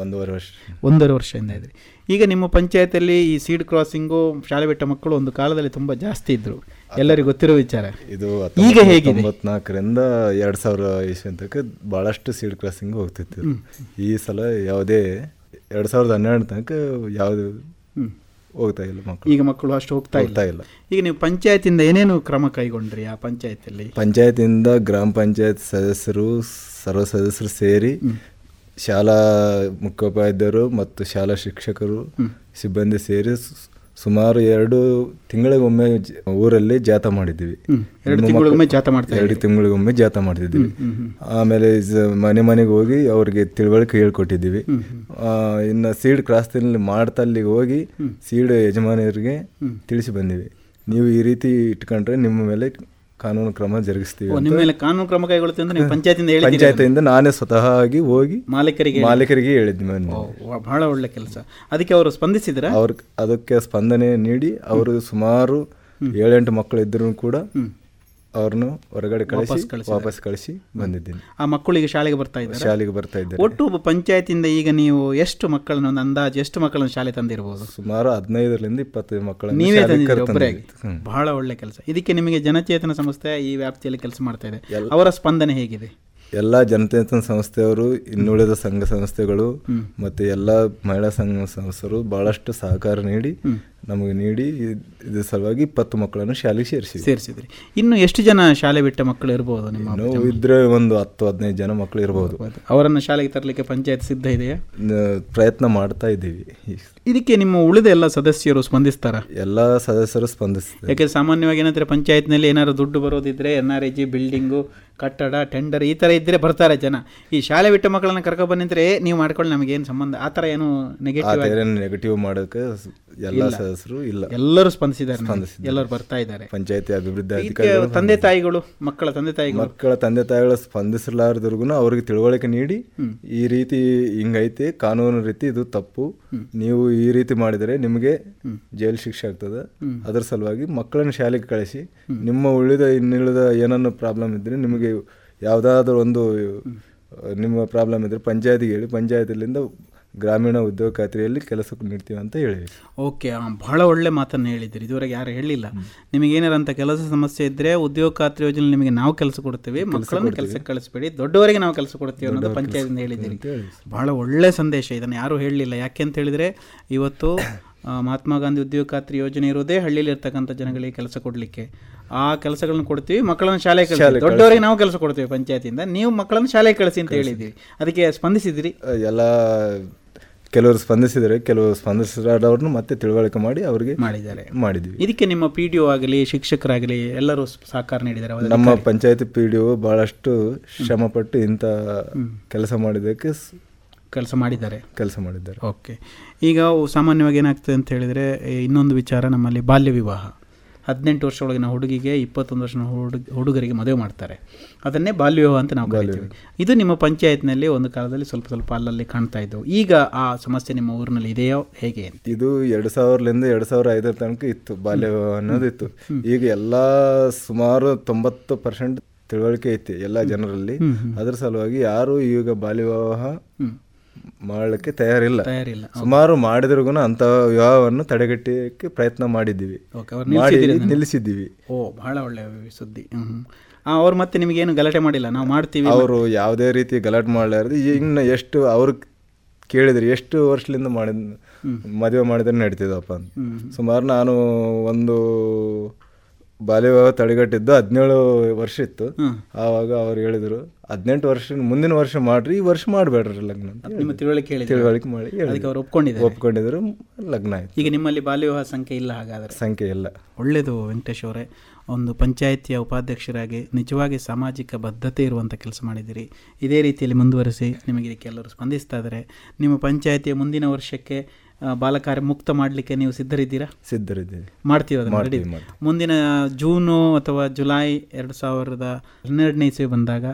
ಒಂದೂವರೆ ವರ್ಷ. ಒಂದೂವರೆ ವರ್ಷದಿಂದ ಇದ್ರಿ ಈಗ ನಿಮ್ಮ ಪಂಚಾಯತಲ್ಲಿ ಈ ಸೀಡ್ ಕ್ರಾಸಿಂಗು ಶಾಲೆ ಬಿಟ್ಟ ಮಕ್ಕಳು ಒಂದು ಕಾಲದಲ್ಲಿ ತುಂಬ ಜಾಸ್ತಿ ಇದ್ದರು ಎಲ್ಲರಿಗೂ ಗೊತ್ತಿರೋ ವಿಚಾರ. ಇದು ಈಗ ಹೇಗೆ ತೊಂಬತ್ನಾಲ್ಕರಿಂದ ಎರಡು ಸಾವಿರ ಇಸ್ವಿ ತನಕ ಭಾಳಷ್ಟು ಸೀಡ್ ಕ್ರಾಸಿಂಗ್ ಹೋಗ್ತಿತ್ತು. ಈ ಸಲ ಯಾವುದೇ ಎರಡು ಸಾವಿರದ ಹನ್ನೆರಡು ತನಕ ಯಾವುದು ಹೋಗ್ತಾ ಇಲ್ಲ ಮಕ್ಕಳು. ಈಗ ಮಕ್ಕಳು ಅಷ್ಟು ಹೋಗ್ತಾ ಹೋಗ್ತಾ ಇಲ್ಲ. ಈಗ ನೀವು ಪಂಚಾಯತಿಂದ ಏನೇನು ಕ್ರಮ ಕೈಗೊಂಡ್ರಿ ಆ ಪಂಚಾಯತಿಯಲ್ಲಿ? ಪಂಚಾಯತಿಂದ ಗ್ರಾಮ ಪಂಚಾಯತ್ ಸದಸ್ಯರು ಸರ್ವ ಸದಸ್ಯರು ಸೇರಿ ಶಾಲಾ ಮುಖ್ಯೋಪಾಧ್ಯಾಯರು ಮತ್ತು ಶಾಲಾ ಶಿಕ್ಷಕರು ಸಿಬ್ಬಂದಿ ಸೇರಿ ಸುಮಾರು ಎರಡು ತಿಂಗಳಿಗೊಮ್ಮೆ ಊರಲ್ಲಿ ಜಾತ ಮಾಡಿದ್ವಿ ಎರಡು ತಿಂಗಳಿಗೊಮ್ಮೆ ಜಾತ ಜಾಥಾ ಮಾಡ್ತಾ ಎರಡು ತಿಂಗಳಿಗೊಮ್ಮೆ ಜಾಥಾ ಮಾಡ್ತಿದ್ವಿ ಆಮೇಲೆ ಮನೆ ಮನೆಗೆ ಹೋಗಿ ಅವ್ರಿಗೆ ತಿಳುವಳಿಕೆ ಹೇಳ್ಕೊಟ್ಟಿದ್ದೀವಿ. ಇನ್ನು ಸೀಡ್ ಕ್ರಾಸ್ತಿನಲ್ಲಿ ಮಾಡ್ತಾ ಅಲ್ಲಿಗೆ ಹೋಗಿ ಸೀಡ್ ಯಜಮಾನಿಯರಿಗೆ ತಿಳಿಸಿ ಬಂದಿವಿ. ನೀವು ಈ ರೀತಿ ಇಟ್ಕೊಂಡ್ರೆ ನಿಮ್ಮ ಮೇಲೆ ಕಾನೂನು ಕ್ರಮ ಜರುಗಿಸ್ತೀವಿ ನಿಮ್ಮ ಮೇಲೆ ಕಾನೂನು ಕ್ರಮ ಕೈಗೊಳ್ಳುತ್ತೆ ಅಂತ ನೀವು ಪಂಚಾಯತಿಂದ ಪಂಚಾಯತಿಯಿಂದ ನಾನೇ ಸ್ವತಃ ಆಗಿ ಹೋಗಿ ಮಾಲೀಕರಿಗೆ ಮಾಲೀಕರಿಗೆ ಹೇಳಿದ್ವಿ ಬಹಳ ಒಳ್ಳೆ ಕೆಲಸ. ಅದಕ್ಕೆ ಅವರು ಸ್ಪಂದಿಸಿದ್ರೆ? ಅವ್ರ ಅದಕ್ಕೆ ಸ್ಪಂದನೆ ನೀಡಿ ಅವರು ಸುಮಾರು ಏಳೆಂಟು ಮಕ್ಕಳು ಇದ್ರೂ ಕೂಡ ಅವ್ರನ್ನು ಹೊರಗಡೆ ಕಳಿಸಿ ವಾಪಸ್ ಕಳಿಸಿ ಬಂದಿದ್ದೀನಿ. ಆ ಮಕ್ಕಳಿಗೆ ಶಾಲೆಗೆ ಬರ್ತಾ ಇದ್ದಾರೆ. ಶಾಲೆಗೆ ಬರ್ತಾ ಇದ್ದಾರೆ. ಒಟ್ಟು ಪಂಚಾಯತಿಂದ ಈಗ ನೀವು ಎಷ್ಟು ಮಕ್ಕಳನ್ನ ಒಂದು ಅಂದಾಜು ಎಷ್ಟು ಮಕ್ಕಳನ್ನ ಶಾಲೆ ತಂದಿರಬಹುದು ಸುಮಾರು ಹದಿನೈದರಿಂದ ಇಪ್ಪತ್ತು ಮಕ್ಕಳನ್ನು ನೀವೇ ತಂದಿದ್ದೀರಿ. ಬಹಳ ಒಳ್ಳೆ ಕೆಲಸ. ಇದಕ್ಕೆ ನಿಮಗೆ ಜನಚೇತನ ಸಂಸ್ಥೆ ಈ ವ್ಯಾಪ್ತಿಯಲ್ಲಿ ಕೆಲಸ ಮಾಡ್ತಾ ಇದೆ. ಅವರ ಸ್ಪಂದನೆ ಹೇಗಿದೆ? ಎಲ್ಲ ಜನಚೇತನ ಸಂಸ್ಥೆಯವರು ಇನ್ನುಳಿದ ಸಂಘ ಸಂಸ್ಥೆಗಳು ಮತ್ತೆ ಎಲ್ಲ ಮಹಿಳಾ ಸಂಘ ಸಂಸ್ಥೆಗಳು ಬಹಳಷ್ಟು ಸಹಕಾರ ನೀಡಿ ನಮಗೆ ನೀಡಿ ಇದ್- ಇದ್ರ ಸಲುವಾಗಿ ಇಪ್ಪತ್ತು ಮಕ್ಕಳನ್ನು ಶಾಲೆಗೆ ಸೇರಿಸಿ ಸೇರಿಸಿದ್ರಿ. ಇನ್ನು ಎಷ್ಟು ಜನ ಶಾಲೆ ಬಿಟ್ಟ ಮಕ್ಕಳು ಇರಬಹುದು ನಿಮ್ಮ ನಾವು ಇದ್ರೆ ಒಂದು ಹತ್ತು ಹದಿನೈದು ಜನ ಮಕ್ಕಳು ಇರಬಹುದು ಅವರನ್ನು ಶಾಲೆಗೆ ತರಲಿಕ್ಕೆ ಪಂಚಾಯತ್ ಸಿದ್ಧ ಇದೆಯಾ? ಪ್ರಯತ್ನ ಮಾಡ್ತಾ ಇದ್ದೀವಿ. ಇದಕ್ಕೆ ನಿಮ್ಮ ಉಳಿದ ಎಲ್ಲ ಸದಸ್ಯರು ಸ್ಪಂದಿಸ್ತಾರ? ಎಲ್ಲ ಸದಸ್ಯರು ಸ್ಪಂದಿಸ್ತಾರೆ. ಯಾಕೆ ಸಾಮಾನ್ಯವಾಗಿ ಏನಂದ್ರೆ ಪಂಚಾಯತ್ನಲ್ಲಿ ಏನಾದ್ರು ದುಡ್ಡು ಬರೋದಿದ್ರೆ N R I G building ಕಟ್ಟಡ ಟೆಂಡರ್ ಈ ಥರ ಇದ್ದರೆ ಬರ್ತಾರೆ ಜನ. ಈ ಶಾಲೆ ಬಿಟ್ಟ ಮಕ್ಕಳನ್ನ ಕರ್ಕೊಂಡು ಬಂದಿದ್ರೆ "ಏ, ನೀವು ಮಾಡ್ಕೊಳ್ಳಿ ನಮಗೇನು ಸಂಬಂಧ. ಆ ಥರ ಏನು ನೆಗೆಟಿವ್ ನೆಗೆಟಿವ್ ಮಾಡೋಕೆ ಎಲ್ಲ ಸದಸ್ಯರು ಇಲ್ಲ. ಎಲ್ಲರೂ ಸ್ಪಂದಿಸಿದ್ದಾರೆ. ಎಲ್ಲರೂ ಬರ್ತಾ ಇದ್ದಾರೆ. ಪಂಚಾಯತಿ ಅಭಿವೃದ್ಧಿ ಅಧಿಕಾರಿಗಳು ತಂದೆ ತಾಯಿಗಳು ಮಕ್ಕಳ ತಂದೆ ತಾಯಿಗಳು. ಮಕ್ಕಳ ತಂದೆ ತಾಯಿಗಳು ಸ್ಪಂದಿಸಲಾರದ್ರಿಗೂ ಅವ್ರಿಗೆ ತಿಳುವಳಿಕೆ ನೀಡಿ ಈ ರೀತಿ ಹಿಂಗೈತಿ ಕಾನೂನು ರೀತಿ ಇದು ತಪ್ಪು. ನೀವು ಈ ರೀತಿ ಮಾಡಿದರೆ ನಿಮಗೆ ಜೈಲು ಶಿಕ್ಷೆ ಆಗ್ತದೆ. ಅದರ ಸಲುವಾಗಿ ಮಕ್ಕಳನ್ನು ಶಾಲೆಗೆ ಕಳಿಸಿ. ನಿಮ್ಮ ಉಳಿದ ಇನ್ನುಳಿದ ಏನನ್ನು ಪ್ರಾಬ್ಲಮ್ ಇದ್ದರೆ ನಿಮಗೆ ಯಾವುದಾದ್ರೂ ಒಂದು ನಿಮ್ಮ ಪ್ರಾಬ್ಲಮ್ ಇದ್ರೆ ಪಂಚಾಯತಿಗೆ ಹೇಳಿ ಪಂಚಾಯತಿಲಿಂದ ಗ್ರಾಮೀಣ ಉದ್ಯೋಗ ಖಾತ್ರಿಯಲ್ಲಿ ಕೆಲಸಕ್ಕೆ ನೀಡ್ತೀವಿ ಅಂತ ಹೇಳಿ. ಓಕೆ ಬಹಳ ಒಳ್ಳೆ ಮಾತನ್ನು ಹೇಳಿದ್ದೀರಿ. ಇದುವರೆಗೆ ಯಾರು ಹೇಳಿಲ್ಲ. ನಿಮಗೆ ಏನಾರ ಅಂತ ಕೆಲಸ ಸಮಸ್ಯೆ ಇದ್ದರೆ ಉದ್ಯೋಗ ಖಾತ್ರಿ ಯೋಜನೆ ನಿಮಗೆ ನಾವು ಕೆಲಸ ಕೊಡ್ತೀವಿ ಮಕ್ಕಳನ್ನು ಕೆಲಸಕ್ಕೆ ಕಳಿಸ್ಬೇಡಿ. ದೊಡ್ಡವರಿಗೆ ನಾವು ಕೆಲಸ ಕೊಡ್ತೀವಿ ಅನ್ನೋದು ಪಂಚಾಯತ್ ಹೇಳಿದ್ದೀರಿ. ಬಹಳ ಒಳ್ಳೆ ಸಂದೇಶ ಇದನ್ನು ಯಾರು ಹೇಳಲಿಲ್ಲ. ಯಾಕೆ ಅಂತ ಹೇಳಿದ್ರೆ ಇವತ್ತು ಮಹಾತ್ಮ ಗಾಂಧಿ ಉದ್ಯೋಗ ಖಾತ್ರಿ ಯೋಜನೆ ಇರೋದೇ ಹಳ್ಳಿಯಲ್ಲಿ ಇರ್ತಕ್ಕಂಥ ಜನಗಳಿಗೆ ಕೆಲಸ ಕೊಡಲಿಕ್ಕೆ. ಆ ಕೆಲಸಗಳನ್ನ ಕೊಡ್ತೀವಿ ಮಕ್ಕಳನ್ನ ಶಾಲೆಗೆ ಕಳಿಸಿ. ದೊಡ್ಡವರಿಗೆ ನಾವು ಕೆಲಸ ಕೊಡ್ತೀವಿ ಪಂಚಾಯತಿಯಿಂದ. ನೀವು ಮಕ್ಕಳನ್ನ ಶಾಲೆಗೆ ಕಳಿಸಿ ಅಂತ ಹೇಳಿದ್ದೀವಿ. ಅದಕ್ಕೆ ಸ್ಪಂದಿಸಿದಿರಿ? ಎಲ್ಲ ಕೆಲವರು ಸ್ಪಂದಿಸಿದರೆ ಕೆಲವರು ಸ್ಪಂದಿಸಿದವ್ರನ್ನ ಮತ್ತೆ ತಿಳುವಳಿಕೆ ಮಾಡಿ ಅವರಿಗೆ ಮಾಡಿದ್ದಾರೆ. ಮಾಡಿದ್ವಿ ಇದಕ್ಕೆ ನಿಮ್ಮ ಪಿ ಡಿ ಒ ಆಗಲಿ ಶಿಕ್ಷಕರಾಗಲಿ ಎಲ್ಲರೂ ಸಹಕಾರ ನೀಡಿದ್ದಾರೆ ನಮ್ಮ ಪಂಚಾಯತ್ ಪಿ ಡಿ ಒ ಬಹಳಷ್ಟು ಶ್ರಮಪಟ್ಟು ಇಂಥ ಕೆಲಸ ಮಾಡಿದ್ದಕ್ಕೆ ಕೆಲಸ ಮಾಡಿದ್ದಾರೆ. ಕೆಲಸ ಮಾಡಿದ್ದಾರೆ. ಓಕೆ. ಈಗ ಸಾಮಾನ್ಯವಾಗಿ ಏನಾಗ್ತದೆ ಅಂತ ಹೇಳಿದರೆ ಇನ್ನೊಂದು ವಿಚಾರ ನಮ್ಮಲ್ಲಿ ಬಾಲ್ಯ ವಿವಾಹ. ಹದಿನೆಂಟು ವರ್ಷದೊಳಗಿನ ಹುಡುಗಿಗೆ ಇಪ್ಪತ್ತೊಂದು ವರ್ಷ ಹುಡುಗ ಹುಡುಗರಿಗೆ ಮದುವೆ ಮಾಡ್ತಾರೆ. ಅದನ್ನೇ ಬಾಲ್ಯ ವಿವಾಹ ಅಂತ ನಾವು ಕರಿತೀವಿ. ಇದು ನಿಮ್ಮ ಪಂಚಾಯತ್ನಲ್ಲಿ ಒಂದು ಕಾಲದಲ್ಲಿ ಸ್ವಲ್ಪ ಸ್ವಲ್ಪ ಅಲ್ಲಲ್ಲಿ ಕಾಣ್ತಾ ಇದ್ದವು. ಈಗ ಆ ಸಮಸ್ಯೆ ನಿಮ್ಮ ಊರಿನಲ್ಲಿ ಇದೆಯೋ ಹೇಗೆ ಅಂತ? ಇದು ಎರಡು ಸಾವಿರದಿಂದ ಎರಡು ಸಾವಿರ ಐದರ ತನಕ ಇತ್ತು ಬಾಲ್ಯ ವಿವಾಹ ಅನ್ನೋದು ಇತ್ತು ಈಗ ಎಲ್ಲ ಸುಮಾರು ತೊಂಬತ್ತು ಪರ್ಸೆಂಟ್ ತಿಳುವಳಿಕೆ ಐತಿ ಎಲ್ಲ ಜನರಲ್ಲಿ. ಅದರ ಸಲುವಾಗಿ ಯಾರು ಈಗ ಬಾಲ್ಯ ವಿವಾಹ ಮಾಡಲಿಕ್ಕೆ ತಯಾರಿಲ್ಲ. ತಯಾರಿಲ್ಲ. ಸುಮಾರು ಮಾಡಿದ್ರಿಗೂ ಅಂತ ವಿವಾಹವನ್ನು ತಡೆಗಟ್ಟಕ್ಕೆ ಪ್ರಯತ್ನ ಮಾಡಿದ್ದೀವಿ. ನಿಲ್ಲಿಸಿದ್ದೀವಿ. ಓ ಬಹಳ ಒಳ್ಳೆಯ ಸುದ್ದಿ. ಅವ್ರು ಮತ್ತೆ ನಿಮಗೇನು ಗಲಾಟೆ ಮಾಡಿಲ್ಲ? ನಾವು ಮಾಡ್ತೀವಿ ಅವರು ಯಾವುದೇ ರೀತಿ ಗಲಾಟೆ ಮಾಡಲಾರ್ದು ಇನ್ನು ಎಷ್ಟು ಅವ್ರು ಕೇಳಿದ್ರು ಎಷ್ಟು ವರ್ಷದಿಂದ ಮಾಡಿದ ಮದುವೆ ಮಾಡಿದ್ರೆ ನಡೀತಿದ್ದಪ್ಪ ಅಂತ. ಸುಮಾರು ನಾನು ಒಂದು ಬಾಲ್ಯ ವಿವಾಹ ತಡೆಗಟ್ಟಿದ್ದು ಹದಿನೇಳು ವರ್ಷ ಇತ್ತು. ಆವಾಗ ಅವ್ರು ಹೇಳಿದ್ರು ಹದಿನೆಂಟು ವರ್ಷ ಮುಂದಿನ ವರ್ಷ ಮಾಡ್ರಿ ಈ ವರ್ಷ ಮಾಡಬೇಡ್ರಿ ಲಗ್ನ ನಿಮ್ಮ. ತಿಳುವಳಿಕೆ ಹೇಳಿ ತಿಳುವಳಿಕೆ ಮಾಡಿ ಅದಕ್ಕೆ. ಅವ್ರು ಒಪ್ಕೊಂಡಿದ್ದಾರೆ. ಒಪ್ಕೊಂಡಿದ್ರು ಲಗ್ನ ಆಯ್ತು. ಈಗ ನಿಮ್ಮಲ್ಲಿ ಬಾಲ್ಯ ವಿವಾಹ ಸಂಖ್ಯೆ ಇಲ್ಲ ಹಾಗಾದರೆ? ಸಂಖ್ಯೆ ಇಲ್ಲ. ಒಳ್ಳೆಯದು ವೆಂಕಟೇಶ್ ಅವರೇ ಒಂದು ಪಂಚಾಯಿತಿಯ ಉಪಾಧ್ಯಕ್ಷರಾಗಿ ನಿಜವಾಗಿ ಸಾಮಾಜಿಕ ಬದ್ಧತೆ ಇರುವಂಥ ಕೆಲಸ ಮಾಡಿದ್ದೀರಿ. ಇದೇ ರೀತಿಯಲ್ಲಿ ಮುಂದುವರಿಸಿ ನಿಮಗೆ ಇದಕ್ಕೆ ಎಲ್ಲರೂ ಸ್ಪಂದಿಸ್ತಾ ಇದ್ದಾರೆ. ನಿಮ್ಮ ಪಂಚಾಯಿತಿಯ ಮುಂದಿನ ವರ್ಷಕ್ಕೆ ಬಾಲಕಾರ್ಯ ಮುಕ್ತ ಮಾಡಲಿಕ್ಕೆ ನೀವು ಸಿದ್ಧರಿದ್ದೀರಾ? ಸಿದ್ಧರಿದ್ದೀವಿ. ಮಾಡ್ತೀವಿ ಅದನ್ನು ಮುಂದಿನ ಜೂನು ಅಥವಾ ಜುಲೈ ಎರಡು ಸಾವಿರದ ಹನ್ನೆರಡನೇ ಇಸ್ವಿ ಬಂದಾಗ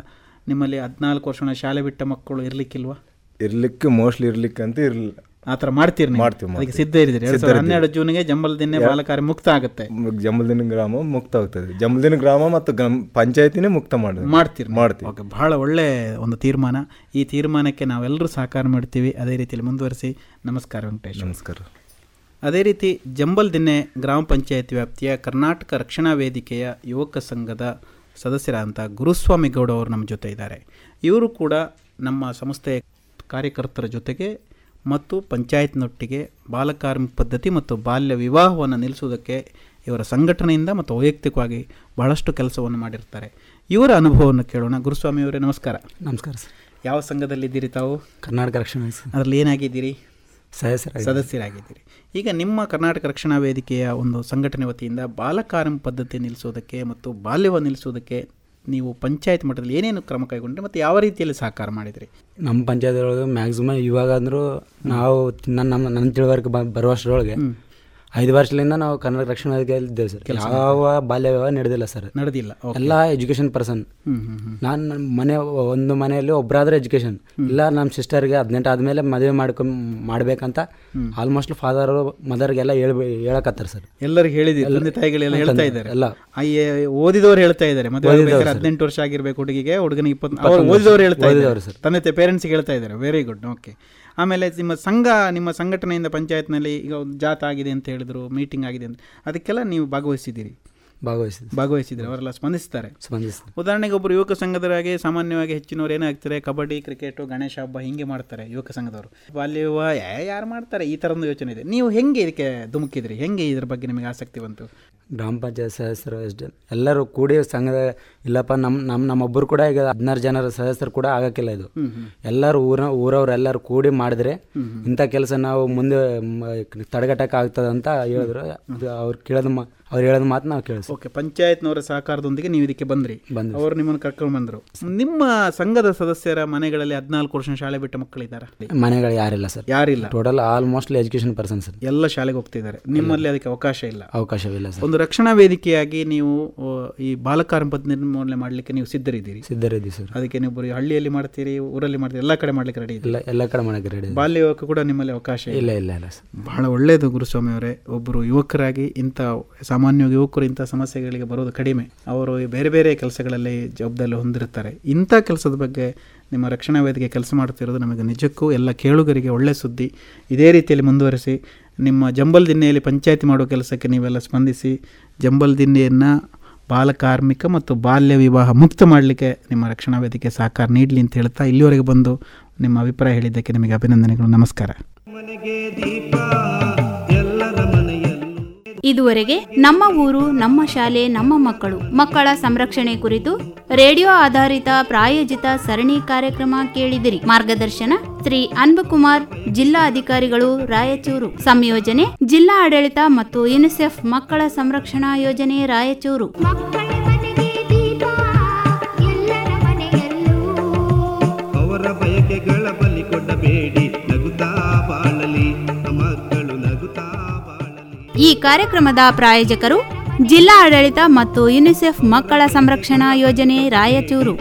ನಿಮ್ಮಲ್ಲಿ ಹದಿನಾಲ್ಕು ವರ್ಷ ಶಾಲೆ ಬಿಟ್ಟ ಮಕ್ಕಳು ಇರಲಿಕ್ಕಿಲ್ವಾ? ಇರಲಿಕ್ಕೆ ಮೋಸ್ಟ್ಲಿ ಇರ್ಲಿಕ್ಕೆ ಅಂತ ಇರಲಿಲ್ಲ ಆ ಥರ ಮಾಡ್ತೀರಿ ಮಾಡ್ತೀವಿ, ಅದಕ್ಕೆ. ಸಿದ್ಧ ಇದ್ದೀರಿ. ಎರಡು ಸಾವಿರದ ಹನ್ನೆರಡು ಜೂನ್ಗೆ ಜಂಬಲ್ ದಿನ್ನೆ ಬಾಲಕಾರ್ಯ ಮುಕ್ತ ಆಗುತ್ತೆ. ಜಂಬಲ್ದಿನ ಗ್ರಾಮ ಮುಕ್ತ ಆಗ್ತದೆ ಜಂಬಲ್ದಿನ ಗ್ರಾಮ ಮತ್ತು ಗ್ರಾಮ ಪಂಚಾಯತಿನೇ ಮುಕ್ತ ಮಾಡಿ ಮಾಡ್ತೀರಿ ಮಾಡ್ತೀವಿ. ಓಕೆ ಬಹಳ ಒಳ್ಳೆ ಒಂದು ತೀರ್ಮಾನ. ಈ ತೀರ್ಮಾನಕ್ಕೆ ನಾವೆಲ್ಲರೂ ಸಹಕಾರ ಮಾಡ್ತೀವಿ. ಅದೇ ರೀತಿಯಲ್ಲಿ ಮುಂದುವರಿಸಿ ನಮಸ್ಕಾರ ವೆಂಕಟೇಶ್. ನಮಸ್ಕಾರ. ಅದೇ ರೀತಿ ಜಂಬಲ್ ದಿನ್ನೆ ಗ್ರಾಮ ಪಂಚಾಯತ್ ವ್ಯಾಪ್ತಿಯ ಕರ್ನಾಟಕ ರಕ್ಷಣಾ ವೇದಿಕೆಯ ಯುವಕ ಸಂಘದ ಸದಸ್ಯರಾದಂಥ ಗುರುಸ್ವಾಮಿ ಗೌಡ ಅವರು ನಮ್ಮ ಜೊತೆ ಇದ್ದಾರೆ. ಇವರು ಕೂಡ ನಮ್ಮ ಸಂಸ್ಥೆಯ ಕಾರ್ಯಕರ್ತರ ಜೊತೆಗೆ ಮತ್ತು ಪಂಚಾಯತ್ನೊಟ್ಟಿಗೆ ಬಾಲಕಾರ್ಮಿಕ ಪದ್ಧತಿ ಮತ್ತು ಬಾಲ್ಯ ವಿವಾಹವನ್ನು ನಿಲ್ಲಿಸುವುದಕ್ಕೆ ಇವರ ಸಂಘಟನೆಯಿಂದ ಮತ್ತು ವೈಯಕ್ತಿಕವಾಗಿ ಬಹಳಷ್ಟು ಕೆಲಸವನ್ನು ಮಾಡಿರ್ತಾರೆ. ಇವರ ಅನುಭವವನ್ನು ಕೇಳೋಣ. ಗುರುಸ್ವಾಮಿ ಅವರೇ ನಮಸ್ಕಾರ. ನಮಸ್ಕಾರ ಸರ್. ಯಾವ ಸಂಘದಲ್ಲಿದ್ದೀರಿ ತಾವು? ಕರ್ನಾಟಕ ರಕ್ಷಣಾ ವೇದಿಕೆ ಅದರಲ್ಲಿ ಏನಾಗಿದ್ದೀರಿ? ಸದಸ್ಯರ ಸದಸ್ಯರಾಗಿದ್ದೀರಿ. ಈಗ ನಿಮ್ಮ ಕರ್ನಾಟಕ ರಕ್ಷಣಾ ವೇದಿಕೆಯ ಒಂದು ಸಂಘಟನೆ ವತಿಯಿಂದ ಬಾಲಕಾರ್ಮಿಕ ಪದ್ಧತಿ ನಿಲ್ಲಿಸೋದಕ್ಕೆ ಮತ್ತು ಬಾಲ್ಯವ ನಿಲ್ಲಿಸೋದಕ್ಕೆ ನೀವು ಪಂಚಾಯತ್ ಮಟ್ಟದಲ್ಲಿ ಏನೇನು ಕ್ರಮ ಕೈಗೊಂಡ್ರೆ ಮತ್ತು ಯಾವ ರೀತಿಯಲ್ಲಿ ಸಹಕಾರ ಮಾಡಿದ್ರಿ? ನಮ್ಮ ಪಂಚಾಯತ್ ಒಳಗೆ ಮ್ಯಾಕ್ಸಿಮಮ್ ಇವಾಗ ಅಂದರೂ ನಾವು ನನ್ನ ನಮ್ಮ ನನ್ನ ತಿಳುವಳಿಕೆ ಬ ಬರುವಷ್ಟರೊಳಗೆ ಐದು ವರ್ಷದಿಂದ ನಾವು ಕನ್ನಡ ರಕ್ಷಣಾ ಇದ್ದೇವೆ ಸರ್. ಯಾವ ಬಾಲ್ಯ ವ್ಯವಹಾರ ನಡೆದಿಲ್ಲ ಸರ್. ನಡೆದಿಲ್ಲ ಎಲ್ಲ ಎಜುಕೇಶನ್ ಪರ್ಸನ್ ನಾನು ನನ್ನ ಮನೆ ಒಂದು ಮನೆಯಲ್ಲಿ ಒಬ್ಬರಾದ್ರೆ ಎಜುಕೇಶನ್ ಇಲ್ಲ ನಮ್ಮ ಸಿಸ್ಟರ್ಗೆ ಹದಿನೆಂಟು ಆದಮೇಲೆ ಮದುವೆ ಮಾಡ್ಕೊ ಮಾಡ್ಬೇಕಂತ ಆಲ್ಮೋಸ್ಟ್ ಫಾದರ್ ಮದರ್ಗೆಲ್ಲ ಹೇಳ ಹೇಳಕತ್ತಾರೆ ಸರ್. ಎಲ್ಲರಿಗೂ ಹೇಳಿದ್ದೀವಿ ತಂದೆ ತಾಯಿಗಳೆಲ್ಲ ಹೇಳ್ತಾ ಇದ್ದಾರೆ. ಎಲ್ಲ. ಓದಿದವರು ಹೇಳ್ತಾ ಇದ್ದಾರೆ. ಆಗ್ಬೇಕಾದ್ರೆ ಹದಿನೆಂಟು ವರ್ಷ ಆಗಿರ್ಬೇಕು ಹುಡುಗಿಗೆ ಹುಡುಗನಿಗೆ ಇಪ್ಪತ್ತು ಓದಿದವರು ಹೇಳ್ತಾ ಇದ್ದಾರೆ. ತಂದೆ ತಾಯಿ ಪೇರೆಂಟ್ಸ್ಗೆ ಹೇಳ್ತಾ ಇದ್ದಾರೆ. ವೆರಿ ಗುಡ್ ಓಕೆ ಆಮೇಲೆ ನಿಮ್ಮ ಸಂಘ ನಿಮ್ಮ ಸಂಘಟನೆಯಿಂದ ಪಂಚಾಯತ್ನಲ್ಲಿ ಈಗ ಒಂದು ಜಾತ ಆಗಿದೆ ಅಂತ ಹೇಳಿದ್ರು ಮೀಟಿಂಗ್ ಆಗಿದೆ ಅಂತ. ಅದಕ್ಕೆಲ್ಲ ನೀವು ಭಾಗವಹಿಸಿದ್ದೀರಿ. ಭಾಗವಹಿಸಿದ್ರು ಭಾಗವಹಿಸಿದ್ರೆ ಅವರೆಲ್ಲ ಸ್ಪಂದಿಸ್ತಾರೆ. ಸ್ಪಂದಿಸ್ತಾರೆ ಉದಾಹರಣೆಗೆ ಒಬ್ಬರು ಯುವಕ ಸಂಘದವರಾಗಿ ಸಾಮಾನ್ಯವಾಗಿ ಹೆಚ್ಚಿನವ್ರು ಏನಾಗ್ತಾರೆ ಕಬಡ್ಡಿ ಕ್ರಿಕೆಟು ಗಣೇಶ ಹಬ್ಬ ಹಿಂಗೆ ಮಾಡ್ತಾರೆ ಯುವಕ ಸಂಘದವರು. ಬಾಲ್ಯ ವಿವಾಹ ಯಾರು ಮಾಡ್ತಾರೆ? ಈ ಥರ ಒಂದು ಯೋಚನೆ ಇದೆ. ನೀವು ಹೆಂಗೆ ಇದಕ್ಕೆ ಧುಮುಕಿದ್ರಿ ಹೆಂಗೆ ಇದ್ರ ಬಗ್ಗೆ ನಿಮಗೆ ಆಸಕ್ತಿ ಬಂತು? ಗ್ರಾಮ ಪಂಚಾಯತ್ ಸದಸ್ಯರು ಎಷ್ಟು ಎಲ್ಲರೂ ಕೂಡಿ ಸಂಘದ ಇಲ್ಲಪ್ಪ ನಮ್ಮ ನಮ್ಮ ನಮ್ಮೊಬ್ಬರು ಕೂಡ ಈಗ ಹದಿನಾರು ಜನರ ಸದಸ್ಯರು ಕೂಡ ಆಗೋಕ್ಕಿಲ್ಲ ಇದು. ಎಲ್ಲರೂ ಊರ ಊರವ್ರು ಎಲ್ಲರೂ ಕೂಡಿ ಮಾಡಿದ್ರೆ ಇಂಥ ಕೆಲಸ ನಾವು ಮುಂದೆ ತಡೆಗಟ್ಟಕ್ಕೆ ಆಗ್ತದೆ ಅಂತ ಹೇಳಿದ್ರು. ಅದು ಅವ್ರು ಕೇಳೋದು ಮಾ ಅವ್ರು ಹೇಳೋದು ಮಾತು ನಾವು ಕೇಳಿಸ್ತೀವಿ ಓಕೆ ಪಂಚಾಯತ್ನವರ ಸಹಕಾರದೊಂದಿಗೆ ನೀವು ಇದಕ್ಕೆ ಬಂದ್ರಿ. ಬಂದು ಅವರು ನಿಮ್ಮನ್ನು ಕರ್ಕೊಂಡು ಬಂದರು. ನಿಮ್ಮ ಸಂಘದ ಸದಸ್ಯರ ಮನೆಗಳಲ್ಲಿ ಹದಿನಾಲ್ಕು ವರ್ಷ ಶಾಲೆ ಬಿಟ್ಟ ಮಕ್ಕಳಿದ್ದಾರೆ? ಮನೆಗಳು ಯಾರಿಲ್ಲ ಸರ್. ಯಾರಿಲ್ಲ. Total almostly education person sir. ಎಲ್ಲ ಶಾಲೆಗೆ ಹೋಗ್ತಿದ್ದಾರೆ. ನಿಮ್ಮಲ್ಲಿ ಅದಕ್ಕೆ ಅವಕಾಶ ಇಲ್ಲ. ಅವಕಾಶವಿಲ್ಲ ಸರ್. ಒಂದು ರಕ್ಷಣಾ ವೇದಿಕೆಯಾಗಿ ನೀವು ಈ ಬಾಲಕಾರ್ಪದ ನಿರ್ಮೂಲನೆ ಮಾಡಲಿಕ್ಕೆ ನೀವು ಸಿದ್ಧರಿದ್ದೀರಿ. ಸಿದ್ಧರಿದ್ದೀವಿ ಸರ್. ಅದಕ್ಕೆ ನೀವು ಬರೀ ಹಳ್ಳಿಯಲ್ಲಿ ಮಾಡ್ತೀರಿ ಊರಲ್ಲಿ ಮಾಡ್ತೀರಿ ಎಲ್ಲ ಕಡೆ ಮಾಡ್ಲಿಕ್ಕೆ ರೆಡಿ ಇಲ್ಲ ಎಲ್ಲ ಕಡೆ ಮಾಡಕ್ಕೆ ರೆಡಿ ಬಾಲ್ಯ ಯುವಕ ಕೂಡ ನಿಮ್ಮಲ್ಲಿ ಅವಕಾಶ ಇಲ್ಲ. ಇಲ್ಲ ಇಲ್ಲ ಸರ್. ಬಹಳ ಒಳ್ಳೆಯದು ಗುರುಸ್ವಾಮಿ ಅವರೇ. ಒಬ್ಬರು ಯುವಕರಾಗಿ ಇಂಥ ಸಾಮಾನ್ಯವಾಗಿ ಯುವಕರು ಇಂಥ ಸಮಸ್ಯೆಗಳಿಗೆ ಬರೋದು ಕಡಿಮೆ. ಅವರು ಬೇರೆ ಬೇರೆ ಕೆಲಸಗಳಲ್ಲಿ ಜವಾಬ್ದಾರಿ ಹೊಂದಿರುತ್ತಾರೆ. ಇಂಥ ಕೆಲಸದ ಬಗ್ಗೆ ನಿಮ್ಮ ರಕ್ಷಣಾ ವೇದಿಕೆ ಕೆಲಸ ಮಾಡ್ತಿರೋದು ನಮಗೆ ನಿಜಕ್ಕೂ ಎಲ್ಲ ಕೇಳುಗರಿಗೆ ಒಳ್ಳೆಯ ಸುದ್ದಿ. ಇದೇ ರೀತಿಯಲ್ಲಿ ಮುಂದುವರಿಸಿ ನಿಮ್ಮ ಜಂಬಲ್ ದಿನ್ನೆಯಲ್ಲಿ ಪಂಚಾಯತಿ ಮಾಡುವ ಕೆಲಸಕ್ಕೆ ನೀವೆಲ್ಲ ಸ್ಪಂದಿಸಿ ಜಂಬಲ್ ದಿನ್ನೆಯನ್ನು ಬಾಲಕಾರ್ಮಿಕ ಮತ್ತು ಬಾಲ್ಯ ವಿವಾಹ ಮುಕ್ತ ಮಾಡಲಿಕ್ಕೆ ನಿಮ್ಮ ರಕ್ಷಣಾ ವೇದಿಕೆ ಸಹಕಾರ ನೀಡಲಿ ಅಂತ ಹೇಳ್ತಾ ಇಲ್ಲಿವರೆಗೆ ಬಂದು ನಿಮ್ಮ ಅಭಿಪ್ರಾಯ ಹೇಳಿದ್ದಕ್ಕೆ ನಿಮಗೆ ಅಭಿನಂದನೆಗಳು. ನಮಸ್ಕಾರ. ಇದುವರೆಗೆ ನಮ್ಮ ಊರು, ನಮ್ಮ ಶಾಲೆ, ನಮ್ಮ ಮಕ್ಕಳು, ಮಕ್ಕಳ ಸಂರಕ್ಷಣೆ ಕುರಿತು ರೇಡಿಯೋ ಆಧಾರಿತ ಪ್ರಾಯೋಜಿತ ಸರಣಿ ಕಾರ್ಯಕ್ರಮ ಕೇಳಿದಿರಿ. ಮಾರ್ಗದರ್ಶನ ಶ್ರೀ ಅನ್ಬಕುಮಾರ್ ಜಿಲ್ಲಾ ಅಧಿಕಾರಿಗಳು ರಾಯಚೂರು. ಸಂಯೋಜನೆ ಜಿಲ್ಲಾ ಆಡಳಿತ ಮತ್ತು ಯುನಿಸೆಫ್ ಮಕ್ಕಳ ಸಂರಕ್ಷಣಾ ಯೋಜನೆ, ರಾಯಚೂರು. ಅವರ ಬಯಕೆಗಳ ಬಲಿ ಕೊಡಬೇಡಿ. ಈ ಕಾರ್ಯಕ್ರಮದ ಪ್ರಾಯೋಜಕರು ಜಿಲ್ಲಾ ಆಡಳಿತ ಮತ್ತು ಯುನಿಸೆಫ್ ಮಕ್ಕಳ ಸಂರಕ್ಷಣಾ ಯೋಜನೆ ರಾಯಚೂರು.